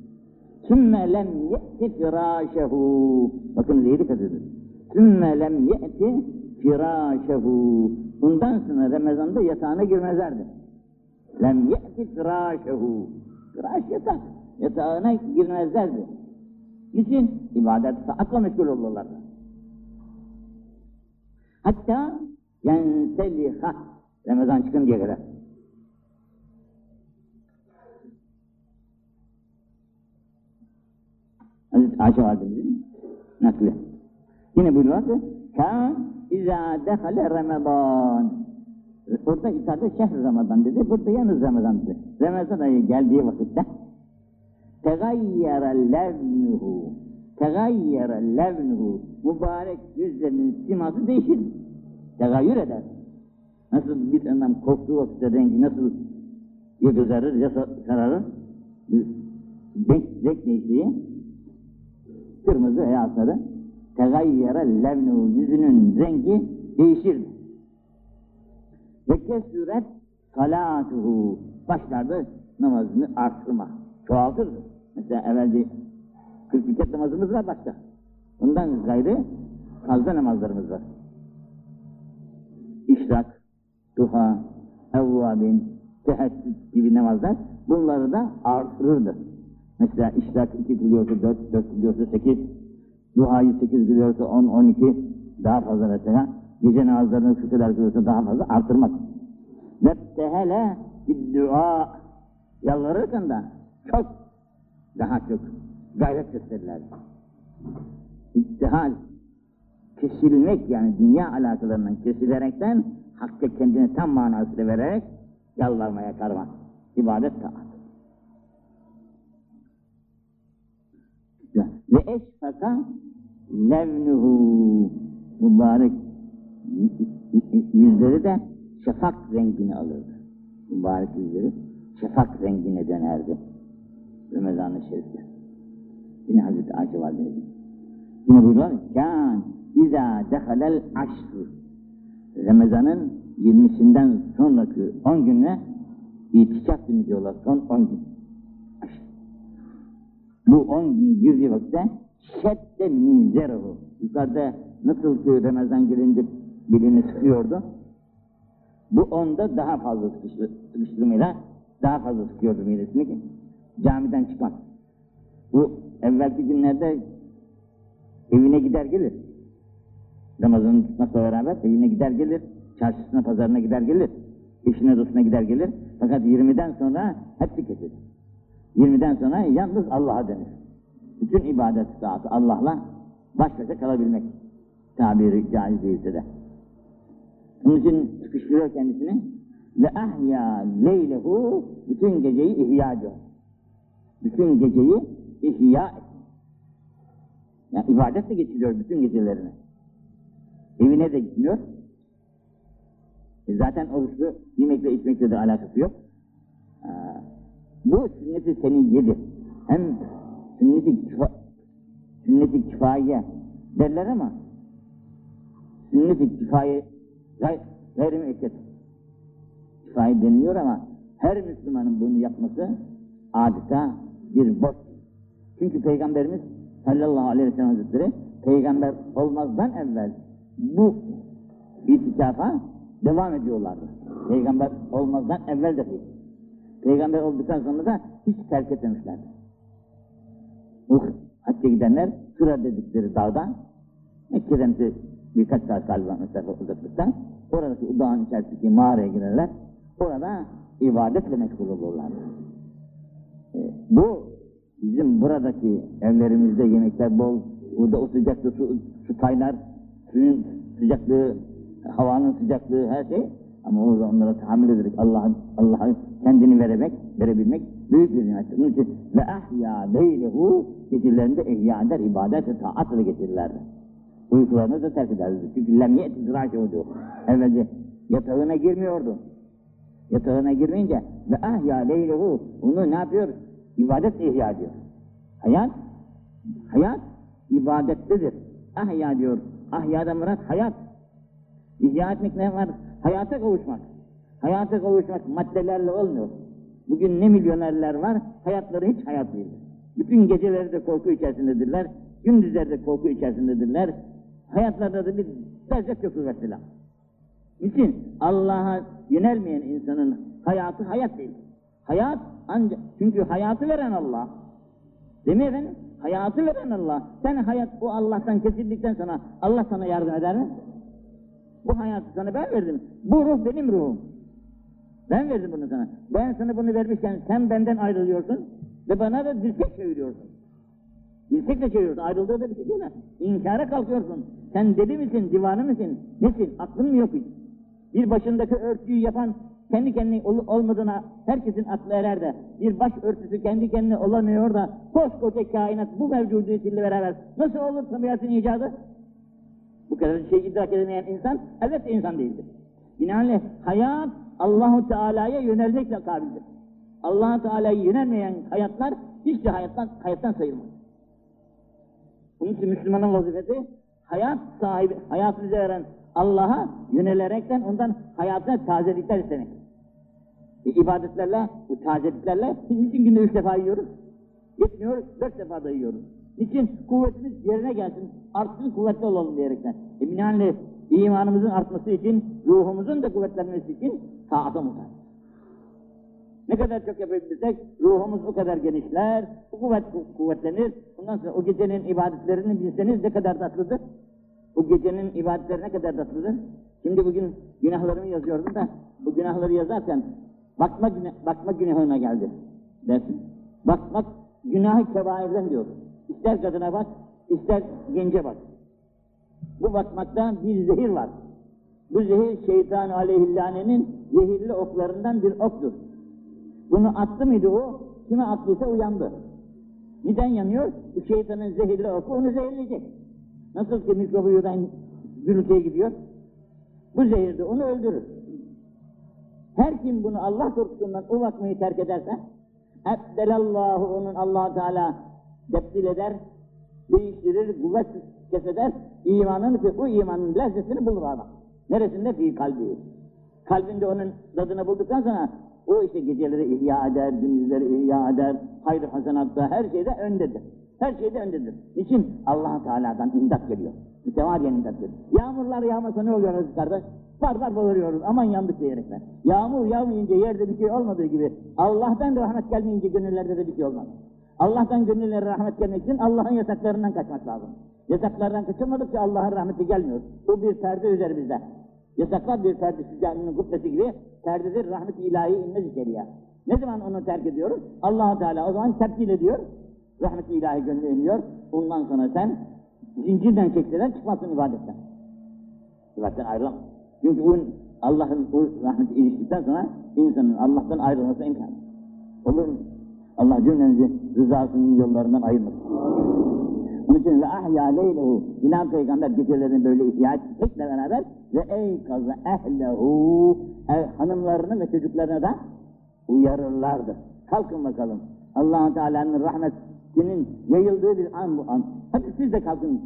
Sümme lem ye'ti firâşehu. Bakın iyi dikkat edin. Sümme lem ye'ti firâşehu. Bundan sonra Ramazan'da yatağına girmezlerdi. Lem ye'ti firâşehu. Firâş yatak. Yatağına girmezlerdi. Niçin? İbadet saatla meşgul olurlardı. Hatta yenseliha. Ramazan çıkıncaya kadar. Hazreti Ayşe Validemizin nakli. Yine buyuruyor ki, Kân izâ dehale Ramazan. Orada ifade şehr Ramazan dedi, burada yalnız Ramazan dedi. Ramazan ayı geldiği vakitte tegayyere levnuhu tegayyere levnuhu mübarek yüzlerinin siması değişir. Tegayyür eder. Nasıl bir adam korktuğu vakitte rengi nasıl ya kızarır ya sararır. Renk, renk değiştiği kırmızı veya sarı tegayyere levnu yüzünün rengi değişir. Ve kesuret salatuhu başlardı namazını arttırmak, çoğaltırdı. Mesela evvelce 40 rekat namazımız var başta. Bundan gayrı fazla namazlarımız var. İşrak, duha, evvabin, teheccüd gibi namazlar bunları da artırırdı. Mesela işrak iki kılıyorsa dört, dört kılıyorsa sekiz, duhayı sekiz kılıyorsa on, on iki, daha fazla mesela. Gece namazlarını şu kadar kılıyorsa daha fazla artırmak. Vettehele bir dua yalvarırken de çok daha çok gayret gösterirler. İttihal, kesilmek yani dünya alakalarından kesilerekten Hakk'a kendini tam manasıyla vererek yalvarmaya karma. İbadet taat. Ve eşfaka levnuhu mübarek yüzleri de şafak rengini alırdı. Mübarek yüzleri şafak rengine dönerdi. Ramazan-ı Şerif'te. Yine Hazreti Ayşe Validemiz. Yine buyuruyor, Kân izâ dehalel aşrı. Ramazan'ın 20'sinden sonraki 10 gününe itikaf günü diyorlar. Son 10 gün. Bu 10 gün girdiği vakitte şedde mizerehu. Yukarıda nasıl ki Ramazan gelince bilini sıkıyordu. Bu onda daha fazla sıkıştı, sıkıştırmayla daha fazla sıkıyordu midesini ki camiden çıkmaz. Bu evvelki günlerde evine gider gelir. Ramazan'ın tutmakla beraber evine gider gelir. Çarşısına, pazarına gider gelir. Eşine, dostuna gider gelir. Fakat 20'den sonra hepsi kesilir. 20'den sonra yalnız Allah'a dönür. Bütün ibadet saati Allah'la baş başa kalabilmek tabiri caiz değilse de. Onun için sıkıştırıyor kendisini ve ahya leylehu bütün geceyi ihya ediyor. Bütün geceyi ihya et. Yani ibadetle geçiriyor bütün gecelerini. Evine de gitmiyor. E zaten oruçlu yemekle içmekle de alakası yok. Bu sünnet-i seniyyedir. Hem sünnet-i kifa, sünnet-i kifaye derler ama sünnet-i kifaye gay, gayri müekket. Kifaye deniliyor ama her Müslümanın bunu yapması adeta bir borç. Çünkü Peygamberimiz sallallahu aleyhi ve sellem hazretleri peygamber olmazdan evvel bu itikafa devam ediyorlardı. Peygamber olmazdan evvel de. Peygamber olduktan sonra da hiç terk etmemişlerdi. Uh, hacca gidenler Sıra dedikleri dağda Mekke'den de birkaç saat galiba mesafe uzaklıkta oradaki dağın içerisindeki mağaraya girerler. Orada ibadetle meşgul olurlar. E, bu bizim buradaki evlerimizde yemekler bol, burada o sıcakta su, su kaynar, suyun sıcaklığı, havanın sıcaklığı her şey ama orada onlara tahammül ederek Allah'a Allah'a kendini veremek, verebilmek büyük bir nimet. Onun için ve ahya leylehu gecelerinde ihya eder, ibadet ve taatla getirirlerdi. Uykularını da terk ederdi. Çünkü lem ye'ti ziraşehudu. Evvelce yatağına girmiyordu. Yatağına girmeyince ve ahya leylehu onu ne yapıyor? İbadet ihya ediyor. Hayat, hayat ibadettedir. Ahya diyor. Ahya'da murat hayat. İhya etmek ne var? Hayata kavuşmak. Hayata kavuşmak maddelerle olmuyor. Bugün ne milyonerler var, hayatları hiç hayat değildir. Bütün geceleri de korku içerisindedirler, gündüzleri de korku içerisindedirler. Hayatlarda da bir lezzet yok mesela. Niçin? Allah'a yönelmeyen insanın hayatı hayat değil. Hayat ancak, çünkü hayatı veren Allah. Değil mi efendim? Hayatı veren Allah. Sen hayat o Allah'tan kesildikten sonra Allah sana yardım eder mi? Bu hayatı sana ben verdim. Bu ruh benim ruhum. Ben verdim bunu sana. Ben sana bunu vermişken sen benden ayrılıyorsun ve bana da dirsek çeviriyorsun. Dirsekle çeviriyorsun. Ayrıldığı da bir şey değil mi? İnkara kalkıyorsun. Sen deli misin, divanı mısın? Nesin? Aklın mı yok hiç? Bir başındaki örtüyü yapan kendi kendine ol- olmadığına herkesin aklı erer de bir baş örtüsü kendi kendine olamıyor da koskoca kainat bu mevcudiyetiyle beraber nasıl olur tabiatın icadı? Bu kadar şey idrak edemeyen insan elbette insan değildir. Binaenaleyh hayat Allahu Teala'ya yönelmekle kabildir. Allah Teala'ya yönelmeyen hayatlar hiç de hayattan, hayattan sayılmaz. Bunun için Müslümanın vazifesi hayat sahibi, hayatı bize veren Allah'a yönelerekten ondan hayatına tazelikler istemek. E, ibadetlerle, bu tazeliklerle niçin günde üç defa yiyoruz? Yetmiyor, dört defa da yiyoruz. Niçin? Kuvvetimiz yerine gelsin, artsın, kuvvetli olalım diyerekten. E, binaenaleyh imanımızın artması için, ruhumuzun da kuvvetlenmesi için taata muhtaç. Ne kadar çok yapabilirsek ruhumuz o kadar genişler, o kuvvet kuvvetlenir. Ondan sonra o gecenin ibadetlerini bilseniz ne kadar tatlıdır. Bu gecenin ibadetleri ne kadar tatlıdır. Şimdi bugün günahlarımı yazıyordum da bu günahları yazarken bakma, güne, bakma günahına geldi dersin. Bakmak günahı kebairden diyor. İster kadına bak, ister gence bak. Bu bakmakta bir zehir var. Bu zehir şeytan aleyhillanenin zehirli oklarından bir oktur. Bunu attı mıydı o? Kime attıysa uyandı. Neden yanıyor? Bu şeytanın zehirli oku onu zehirleyecek. Nasıl ki mikrobu yudan gürültüye gidiyor? Bu zehir de onu öldürür. Her kim bunu Allah korkusundan o bakmayı terk ederse, Ebdelallahu onun allah Teala tebdil eder, değiştirir, kuvvet keseder, imanını o imanın lezzetini bulur adam. Neresinde? Fi kalbi. Kalbinde onun tadını bulduktan sonra o işte geceleri ihya eder, gündüzleri ihya eder, hayır hasanatta her şeyde öndedir. Her şeyde öndedir. Niçin? allah Teala'dan imdat geliyor. Mütemadiyen imdat geliyor. Yağmurlar yağmasa ne oluyor aziz kardeş? Var var bağırıyoruz, aman yandık diyerekten. Yağmur yağmayınca yerde bir şey olmadığı gibi, Allah'tan rahmet gelmeyince gönüllerde de bir şey olmaz. Allah'tan gönüllere rahmet gelmek için Allah'ın yasaklarından kaçmak lazım. Yasaklardan kaçınmadıkça Allah'ın rahmeti gelmiyor. Bu bir perde üzerimizde. Yasaklar bir perde, şu kubbesi gibi perdedir, rahmet-i ilahi inmez içeriye. Ne zaman onu terk ediyoruz? allah Teala o zaman tepkil ediyor, rahmet-i ilahi gönlü iniyor. Ondan sonra sen zincirden çekseler çıkmasın ibadetten. İbadetten ayrılamaz. Çünkü bu Allah'ın o rahmeti ilişkiden sonra insanın Allah'tan ayrılması imkan. Olur mu? Allah cümlemizi rızasının yollarından ayırmasın. Onun için ve ahya leylehu İlhan Peygamber gecelerini böyle ihya etmekle beraber ve ey kazı ehlehu ev hanımlarını ve çocuklarına da uyarırlardı. Kalkın bakalım. allah Teala'nın rahmetinin yayıldığı bir an bu an. Hadi siz de kalkın.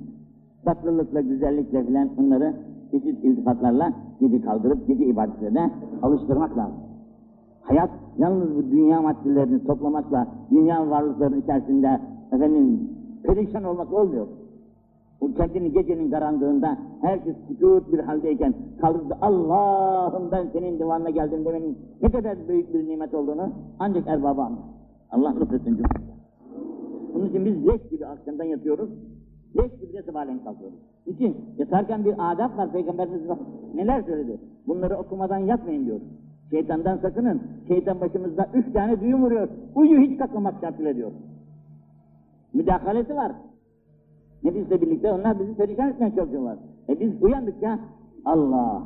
Tatlılıkla, güzellikle filan onları çeşit iltifatlarla gece kaldırıp gece ibadetlerine alıştırmak lazım. Hayat yalnız bu dünya maddelerini toplamakla, dünya varlıklarının içerisinde efendim perişan olmak olmuyor. O kendini gecenin karanlığında herkes sükut bir haldeyken kaldırıp da Allah'ım ben senin divanına geldim demenin ne kadar büyük bir nimet olduğunu ancak erbabı anlar. Allah lütfetsin cümlemize. Bunun için biz leş gibi akşamdan yatıyoruz, leş gibi de sabahleyin kalkıyoruz. Niçin? Yatarken bir adab var, Peygamberimiz bak neler söyledi. Bunları okumadan yatmayın diyor. Şeytandan sakının. Şeytan başımızda üç tane düğüm vuruyor. Uyu hiç kalkmamak şartıyla diyor. Müdahalesi var. Nefisle birlikte onlar bizi perişan etmeye çalışıyorlar. E biz uyandıkça Allah,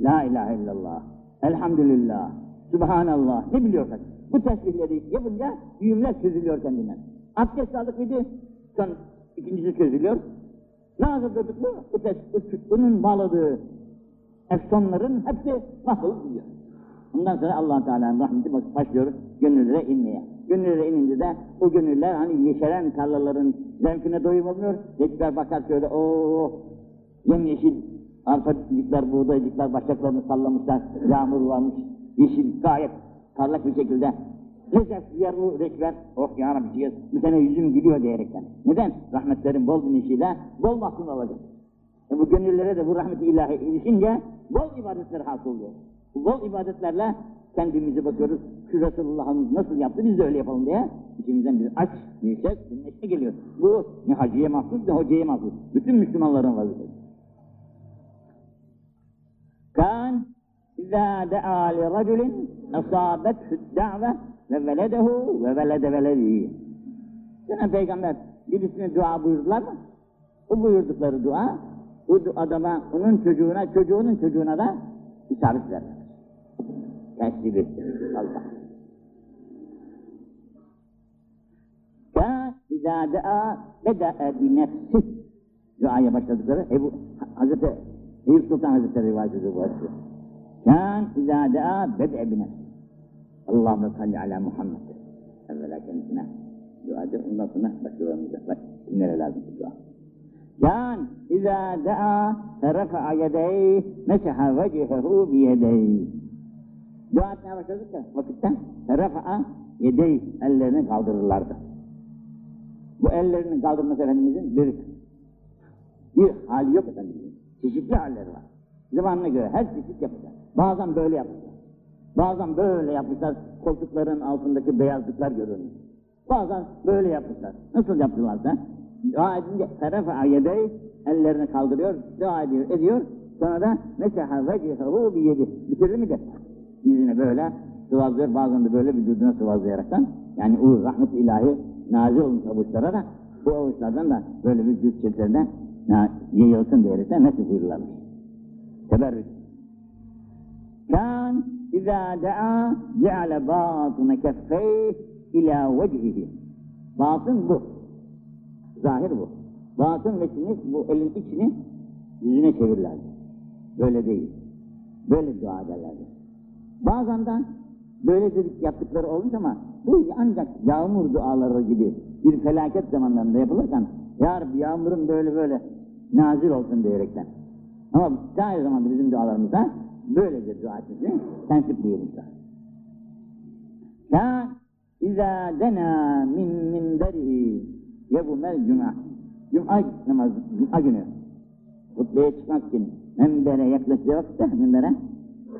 La ilahe illallah, Elhamdülillah, Subhanallah ne biliyorsak bu tesbihleri yapınca düğümler çözülüyor kendinden. Abdest aldık mıydı? Son ikincisi çözülüyor. Nazır durduk mu? Bu tesbih, bunun bağladığı efsonların hepsi mahvolup gidiyor. Ondan sonra allah Teala'nın rahmeti başlıyor gönüllere inmeye. Gönüllere inince de o gönüller hani yeşeren tarlaların zevkine doyum olmuyor. Geçler bakar şöyle o yemyeşil arpacıklar, buğdaycıklar başaklarını sallamışlar. Yağmur varmış. Yeşil gayet parlak bir şekilde. Lezzet yer bu reçber. Oh ya Rabbi diyor. Bir sene yüzüm gülüyor diyerekten. Neden? Rahmetlerin bol binişiyle bol mahkum olacak. E bu gönüllere de bu rahmet-i ilahi ilişince bol ibadetler hasıl oluyor. Bu bol ibadetlerle kendimize bakıyoruz. Şu Resulullah'ımız nasıl yaptı biz de öyle yapalım diye. İçimizden bir aç, bir ses, bir neşe geliyor. Bu ne hacıya mahsus ne hocaya mahsus. Bütün Müslümanların vazifesi. Kan İzâ de'a li raculin asâbethü da've ve veledehu ve velede veledihi. Cenab-ı Peygamber birisine dua buyurdular mı? O buyurdukları dua, o adama, onun çocuğuna, çocuğunun çocuğuna da isabet ederler. Bi nefsih. Duaya başladıkları Ebu Hazreti Eyüp Sultan Hazretleri rivayet ediyor bu hadisi. Kan izâ de'a bed'e bi nefsih. Allahümme salli ala Muhammed. Evvela kendisine dua ediyor. Ondan sonra başkalarımıza. Bak kimlere lazım bu dua. Kan izâ de'a ferefa'a yedeyh meseha vecihehu bi yedeyh. Dua etmeye başladık ya vakitte ferefa'a yedeyh ellerini kaldırırlardı. Bu ellerini kaldırması Efendimizin bir bir hali yok Efendimizin. Çeşitli halleri var. Zamanına göre her çeşit yapacak. Bazen böyle yapacak. Bazen böyle yapmışlar, koltukların altındaki beyazlıklar görünüyor. Bazen böyle yapmışlar. Nasıl yaptılarsa, dua edince terefe yedey, ellerini kaldırıyor, dua ediyor, ediyor. Sonra da meseha vecihehu biyedi. Bitirir mi de? Yüzüne böyle sıvazlıyor, bazen de böyle vücuduna sıvazlayaraktan. Yani o rahmet ilahi nazil olmuş avuçlara da, bu avuçlardan da böyle vücut çeşitlerine yayılsın diyerekten nasıl buyururlarmış. Teberrük. Kan İzâ da'a ceale bâtına keffeyh ilâ vecihihi. Batın bu. Zahir bu. Batın ve içini, bu elin içini yüzüne çevirirlerdi. Böyle değil. Böyle dua ederlerdi. Bazen de böyle dedik yaptıkları olmuş ama bu ancak yağmur duaları gibi bir felaket zamanlarında yapılırken Ya Rabbi yağmurun böyle böyle nazil olsun diyerekten. Ama daha zamanda bizim dualarımızda böylece dua etmesini tensip buyurmuşlar. Kân izâ denâ min minberihi yevmel cuma. Cuma namazı, cuma günü. Hutbeye çıkmak için minbere yaklaştığı vakitte minbere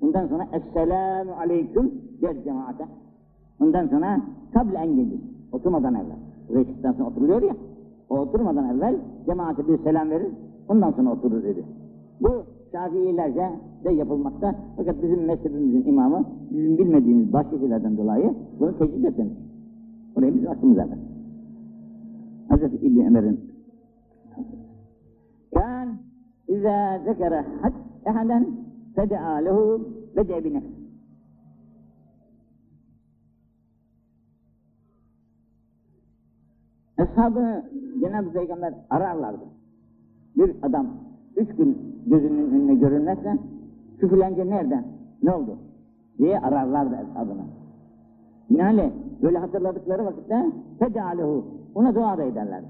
Bundan sonra Esselamu Aleyküm der cemaate. Bundan sonra kablen gelir. Oturmadan evvel. Buraya çıktıktan sonra oturuluyor ya. O oturmadan evvel cemaate bir selam verir. Ondan sonra oturur dedi. Bu Şafiilerce de yapılmakta. Fakat bizim mezhebimizin imamı bizim bilmediğimiz başka şeylerden dolayı bunu tecrübe etmemiş. Orayı biz aklımıza ver. Hazreti İbni Ömer'in Kan izâ zekere had ehaden فدعا له بدأ بنفسه Eshabı Cenab-ı Peygamber ararlardı. Bir adam üç gün gözünün önüne görünmezse şu filanca nerede, ne oldu diye ararlardı eshabını. Binaenaleyh böyle hatırladıkları vakitte fecalehu ona dua da ederlerdi.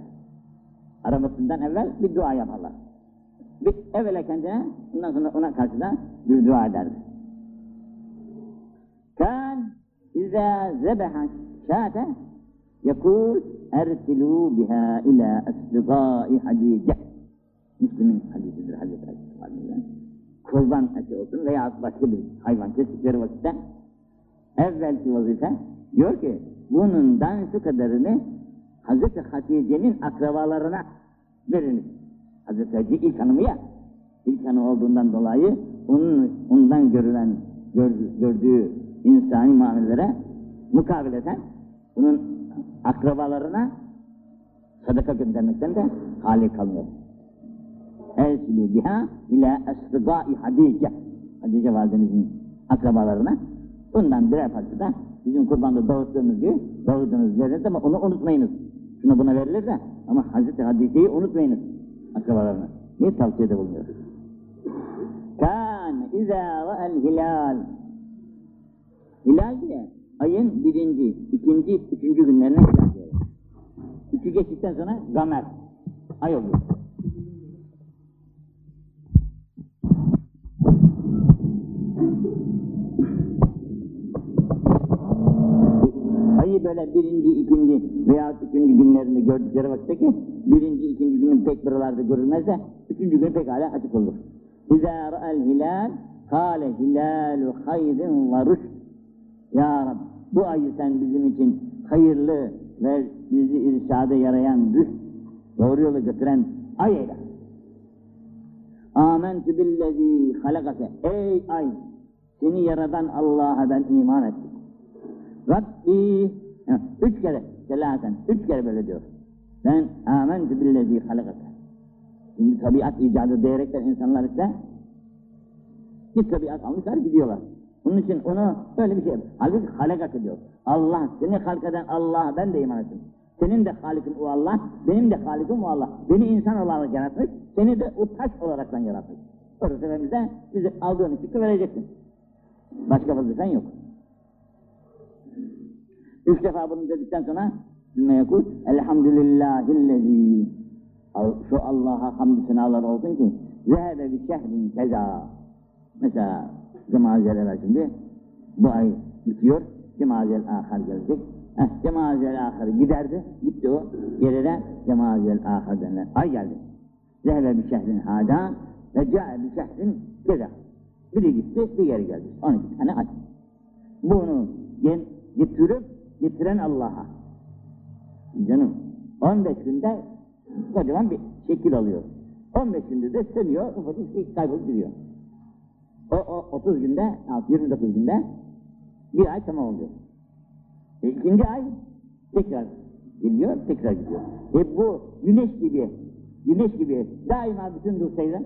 Aramasından evvel bir dua yaparlar. Bir evvela kendine, ondan sonra ona karşı da bir dua ederdi. Kan izâ zebeha şâte yekûl ersilû biha ilâ esligâi hadîce. Müslüm'ün hadisidir Hazreti Aleyhisselam. Kurban eti olsun veya başka bir hayvan kestikleri vakitte evvelki vazife diyor ki bunundan şu kadarını Hazreti Hatice'nin akrabalarına veriniz. Hazreti Hatice ilk hanımı ya. İlk hanım olduğundan dolayı onun ondan görülen gör- gördüğü insani muamelelere mukabileten bunun akrabalarına sadaka göndermekten de hali kalmıyor. Elsilü biha ila esrıgai Hatice. Hatice validemizin akrabalarına bundan birer parça da bizim kurbanda dağıttığımız gibi dağıttığınız veririz ama onu unutmayınız. Şuna buna verilir de ama Hazreti Hatice'yi unutmayınız akrabalarına. Niye tavsiyede bulunuyor? Kan izâ ra'el hilal. Hilal diye ayın birinci, ikinci, üçüncü günlerine hilal diyor. Üçü geçtikten sonra gamer. Ay oluyor. Ayı böyle birinci, ikinci veya üçüncü günlerinde gördükleri vakitte ki birinci, ikinci günün pek buralarda görülmezse üçüncü gün pekala açık olur. İzâ ra'el hilal kâle hilâlu hayrin ve rüşd. Ya Rab bu ayı sen bizim için hayırlı ve bizi irşada yarayan rüşd, doğru yola götüren ay eyle. Âmentü billezî halakake. Ey ay! Seni yaradan Allah'a ben iman ettim. Rabbi Üç kere selaten üç kere böyle diyor. Ben amentü billezî halakake. Şimdi tabiat icadı diyerekten insanlar ise bir tabiat almışlar gidiyorlar. Bunun için onu böyle bir şey yapıyor. Halbuki halakake diyor. Allah, seni halk eden Allah'a ben de iman ettim. Senin de halikin o Allah, benim de halikim o Allah. Beni insan olarak yaratmış, seni de o taş olaraktan yaratmış. Orası evimizde bizi aldığın için vereceksin. Başka vazifen yok. Üç defa bunu dedikten sonra Sümme yekul Elhamdülillahillezî. Şu Allah'a hamdü senalar olsun ki Zehebe bi şehrin keza. Mesela Cemazel şimdi bu ay bitiyor Cemazel ahar gelecek Heh, Cemazel ahar giderdi gitti o yerine Cemazel ahar denilen ay geldi. Zehebe bi şehrin hada ve cae bi şehrin keza. Biri gitti diğeri geldi. 12 tane ay. Bunu getirip getiren Allah'a. Canım 15 günde kocaman bir şekil alıyor. 15 günde de sönüyor, ufacık şey kaybolup gidiyor. O, o 30 günde, 29 günde bir ay tamam oluyor. E, ikinci ay tekrar geliyor, tekrar gidiyor. E bu güneş gibi, güneş gibi daima bütün dursaydı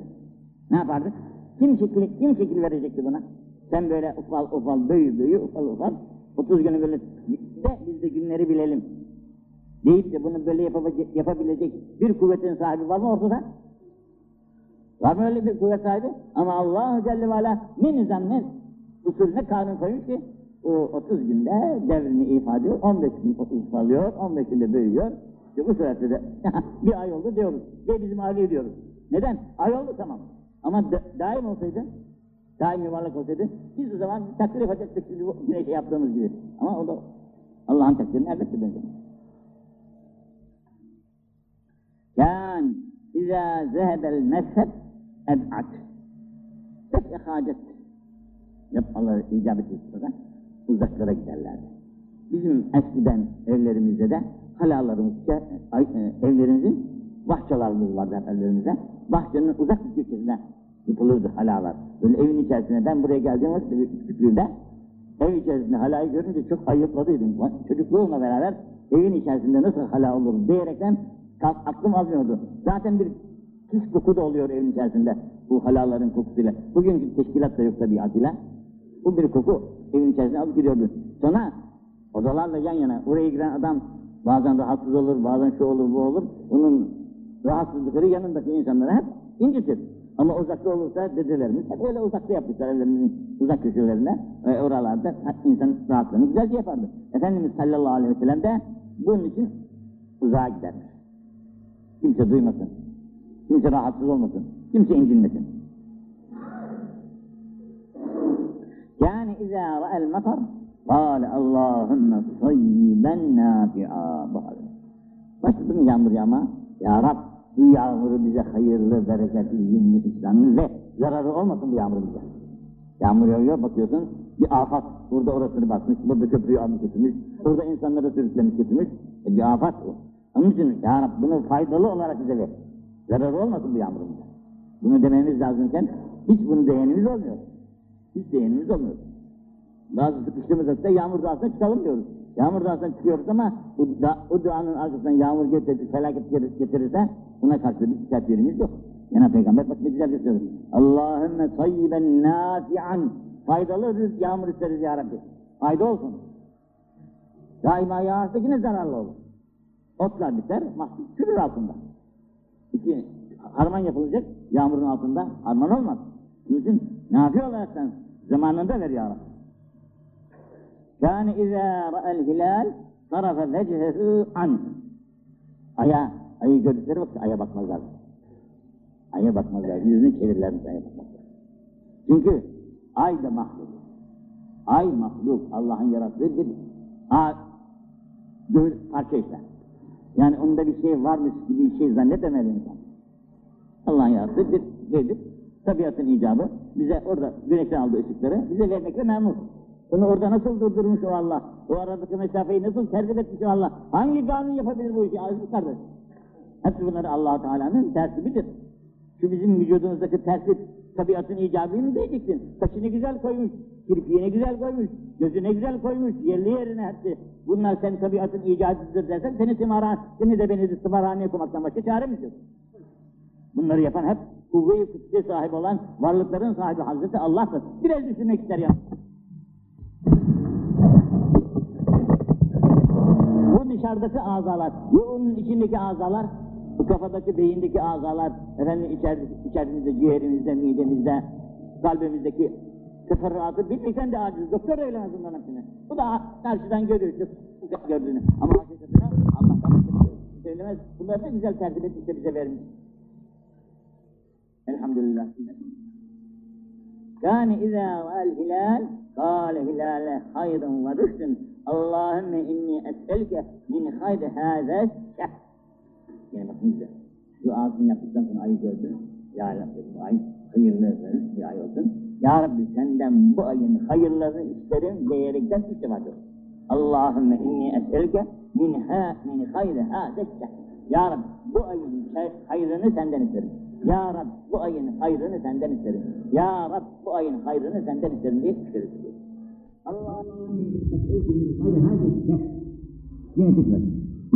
ne yapardık? Kim şekil, kim şekil verecekti buna? Sen böyle ufal ufal büyü büyü ufal ufal 30 günü böyle de biz de günleri bilelim. Deyip de bunu böyle yapabilecek, bir kuvvetin sahibi var mı ortada? Var mı öyle bir kuvvet sahibi? Ama Allah Celle ve Ala ne nizam ne usul ne kanun koymuş ki o 30 günde devrini ifade ediyor, 15 gün ufalıyor, 15 günde büyüyor. İşte bu surette de bir ay oldu diyoruz. Ve bizim aile diyoruz. Neden? Ay oldu tamam. Ama da, daim olsaydı, daim yuvarlak olsaydı biz o zaman takdir yapacaktık şimdi bu güneşe yaptığımız gibi. Ama o da Allah'ın takdirine elbette benzemez. Kân izâ zehebel mezheb eb'at. Tek ehacet. Yapmaları icap etmişse de uzaklara giderlerdi. Bizim eskiden evlerimizde de halalarımız, e, e, evlerimizin bahçelerimiz vardı hep evlerimize. Bahçenin uzak bir köşesine yapılırdı halalar. Böyle evin içerisine ben buraya geldiğim vakit küçüklüğümde ev içerisinde halayı görünce çok ayıpladıydım. Çocukluğumla beraber evin içerisinde nasıl hala olur diyerekten aklım almıyordu. Zaten bir pis koku da oluyor evin içerisinde bu halaların kokusuyla. Bugünkü teşkilat da yok tabii adıyla. Bu bir koku evin içerisine alıp gidiyordu. Sonra odalarla yan yana oraya giren adam bazen rahatsız olur, bazen şu olur, bu olur. Onun rahatsızlıkları yanındaki insanlara hep incitir. Ama uzakta olursa dedelerimiz hep öyle uzakta yapmışlar evlerimizin uzak köşelerine ve oralarda insan rahatlığını güzelce yapardı. Efendimiz sallallahu aleyhi ve sellem de bunun için uzağa gidermiş. Kimse duymasın, kimse rahatsız olmasın, kimse incinmesin. Yani izâ ra'el matar Kâle Allahümme sayyiben nâfi'â. Başladı mı yağmur yağma? Ya Rab bu yağmuru bize hayırlı, bereketli, yünlü, İslamlı ve zararı olmasın bu yağmur bize. Yağmur yağıyor bakıyorsun bir afat. Burada orasını basmış, burada köprüyü almış götürmüş, burada insanları sürüklemiş götürmüş. E bir afat o. Onun için ya Rab bunu faydalı olarak bize ver. Zararı olmasın bu yağmurumuza. Bunu dememiz lazımken hiç bunu değenimiz olmuyor. Hiç değenimiz olmuyor. Bazı sıkıştığımız vakitte yağmur duasına çıkalım diyoruz. Yağmur duasına çıkıyoruz ama o, da, o duanın arkasından yağmur getirir, felaket getirirse buna karşı bir tedbirimiz yok. Yine Peygamber bak ne güzel gösteriyor. Allahümme sayyiben nafi'an. Faydalı rızk yağmur isteriz ya Rabbi. Fayda olsun. Daima yağarsa yine zararlı olur. Otlar biter, mahsul çürür altında. İki, harman yapılacak, yağmurun altında harman olmaz. İçin nafi olaraktan zamanında ver ya Rabbi. Kâne izâ ra'el hilal sarafa vechehü an. Aya, ayı gördükleri vakit aya bakmazlar. Aya bakmazlar, yüzünü çevirirlermiş aya bakmazlar. Çünkü ay da mahluk. Ay mahluk, Allah'ın yarattığı bir ağ, gök parça işte. Yani onda bir şey varmış gibi bir şey zannetemez insan. Allah'ın yarattığı bir nedir? Tabiatın icabı bize orada güneşten aldığı ışıkları bize vermekle memnun. Onu orada nasıl durdurmuş o Allah? O aradaki mesafeyi nasıl tertip etmiş o Allah? Hangi kanun yapabilir bu işi aziz kardeş? Hepsi bunları allah Teala'nın tertibidir. Şu bizim vücudumuzdaki tertip, tabiatın icabı mı diyeceksin? Saçını güzel koymuş, kirpiğini güzel koymuş, gözüne güzel koymuş, yerli yerine hepsi. Bunlar senin tabiatın icabıdır dersen seni tımarhan, seni de beni de tımarhaneye koymaktan başka çaremiz yok. Bunları yapan hep kuvve-i sahibi olan varlıkların sahibi Hazreti Allah'tır. Biraz düşünmek ister ya. Bu dışarıdaki azalar ve onun içindeki azalar bu kafadaki beyindeki azalar efendim içer, içerimizde, ciğerimizde, midemizde, kalbimizdeki teferruatı bilmekten de aciz. Doktor öyle hazırlanan hepsini. Bu da karşıdan görüyoruz. Gördüğünü. Ama hakikatına Allah'tan söylemez. Bunları da güzel tertip etmişse bize vermiş. Elhamdülillah. Kâne izâ vel hilal, kâle hilâle hayrın ve rüştün Allahümme inni es'elke min haydi hâze şeh. Yine bakın güzel. Şu ağzını yaptıktan sonra ayı gördü. Ya Rabbi bu ay hayırlı bir ay olsun. Ya Rabbi senden bu ayın hayırları isterim diyerekten üç defa diyor. Allahümme inni es'elke min, ha, min haydi hâze şeh. Ya Rabbi bu ayın hayrını senden isterim. Ya Rab bu ayın hayrını senden isterim. Ya Rab bu ayın hayrını senden isterim diye şükür ediyor. Allah'ım Yine tekrar.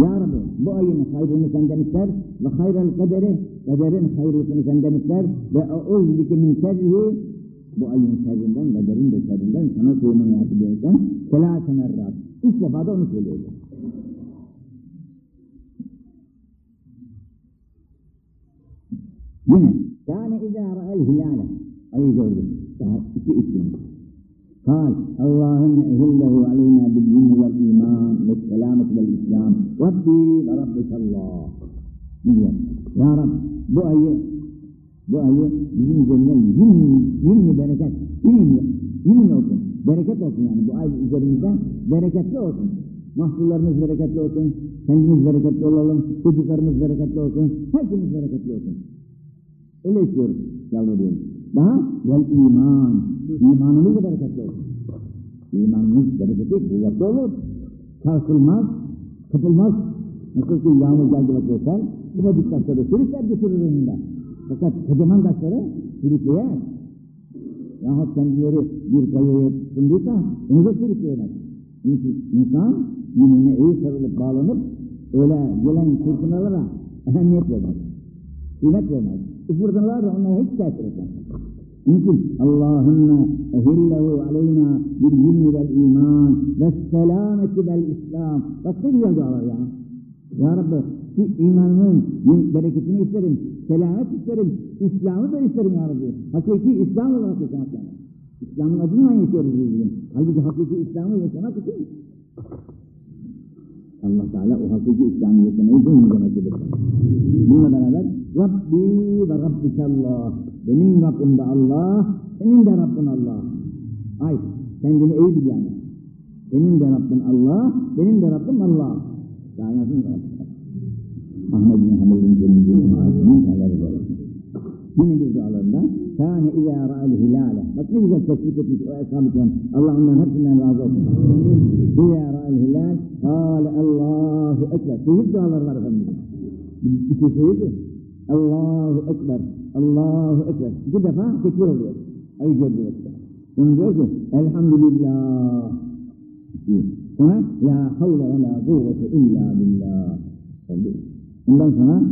Ya Rabbi bu ayın hayrını senden ister ve hayral kaderi, kaderin hayırlısını senden ister ve eûzbike min şerrihi bu ayın şerrinden, kaderin de şerrinden sana sığınmayı hatırlayırken selâse merrat. Üç defa da onu söylüyordu. Yine yani izâ ra'el hilâle ayı gördüm. Daha iki üç gün. قال اللهم اهله علينا باليمن والايمان والسلامه والاسلام ربي وربك الله diye. Ya Rab bu ayı bu ayı bizim üzerine yemin, yemin bereket, yemin, yemin olsun. Bereket olsun yani bu ay üzerimizde bereketli olsun. Mahsullarımız bereketli olsun, kendimiz bereketli olalım, çocuklarımız bereketli olsun, herkes bereketli olsun. Öyle istiyoruz, yalvarıyoruz. Daha vel iman, imanımız da bereketli olsun. İmanımız bereketli, kuvvetli olur. Sarsılmaz, kapılmaz. Nasıl ki yağmur geldi vakit sen, ufacık taşları sürükler götürür önünde. Fakat kocaman taşları sürükleyer. Yahut kendileri bir kayaya tutunduysa onu da sürükleyemez. Çünkü insan dinine iyi sarılıp bağlanıp öyle gelen fırtınalara ehemmiyet vermez. Kıymet vermez. Bu fırtınalar da onlara hiç tesir etmez. Mümkün. Allahümme ehillehu aleyna bil ilmi vel iman ve selameti vel İslam. Bak ne güzel dualar ya. Ya Rabbi şu imanın bereketini isterim, selamet isterim, İslam'ı da isterim Ya Rabbi. Hakiki İslam olarak yaşamak yani. İslam'ın adından yaşıyoruz biz bugün. Halbuki hakiki İslam'ı yaşamak için Allah Teala o hakiki İslam'ı yaşamayı nasip etsin. Bununla beraber Rabbi ve Rabbikallah. Benim Rabbim de Allah, senin de Rabbin Allah. Ay, kendini iyi bil yani. Senin de Rabbin Allah, benim de Rabbim Allah. Kainatın Rabbi. Ahmet bin Hamid'in kendisinin ağacının kaları böyle. Yine bir dualarında kâne izâ ra'al hilâle. Bak ne güzel tespit etmiş o eshab-ı kiram. Allah onların hepsinden razı olsun. İzâ ra'al hilâl kâle Allahu ekber. Şehit duaları var efendim. Söylüyor ki Allahu ekber. Allahu ekber. İki defa tekbir oluyor. Ayı gördüğü vakitte. Sonra diyor ki Elhamdülillah. Sonra La havle ve la kuvvete illa billah. Oldu. Ondan sonra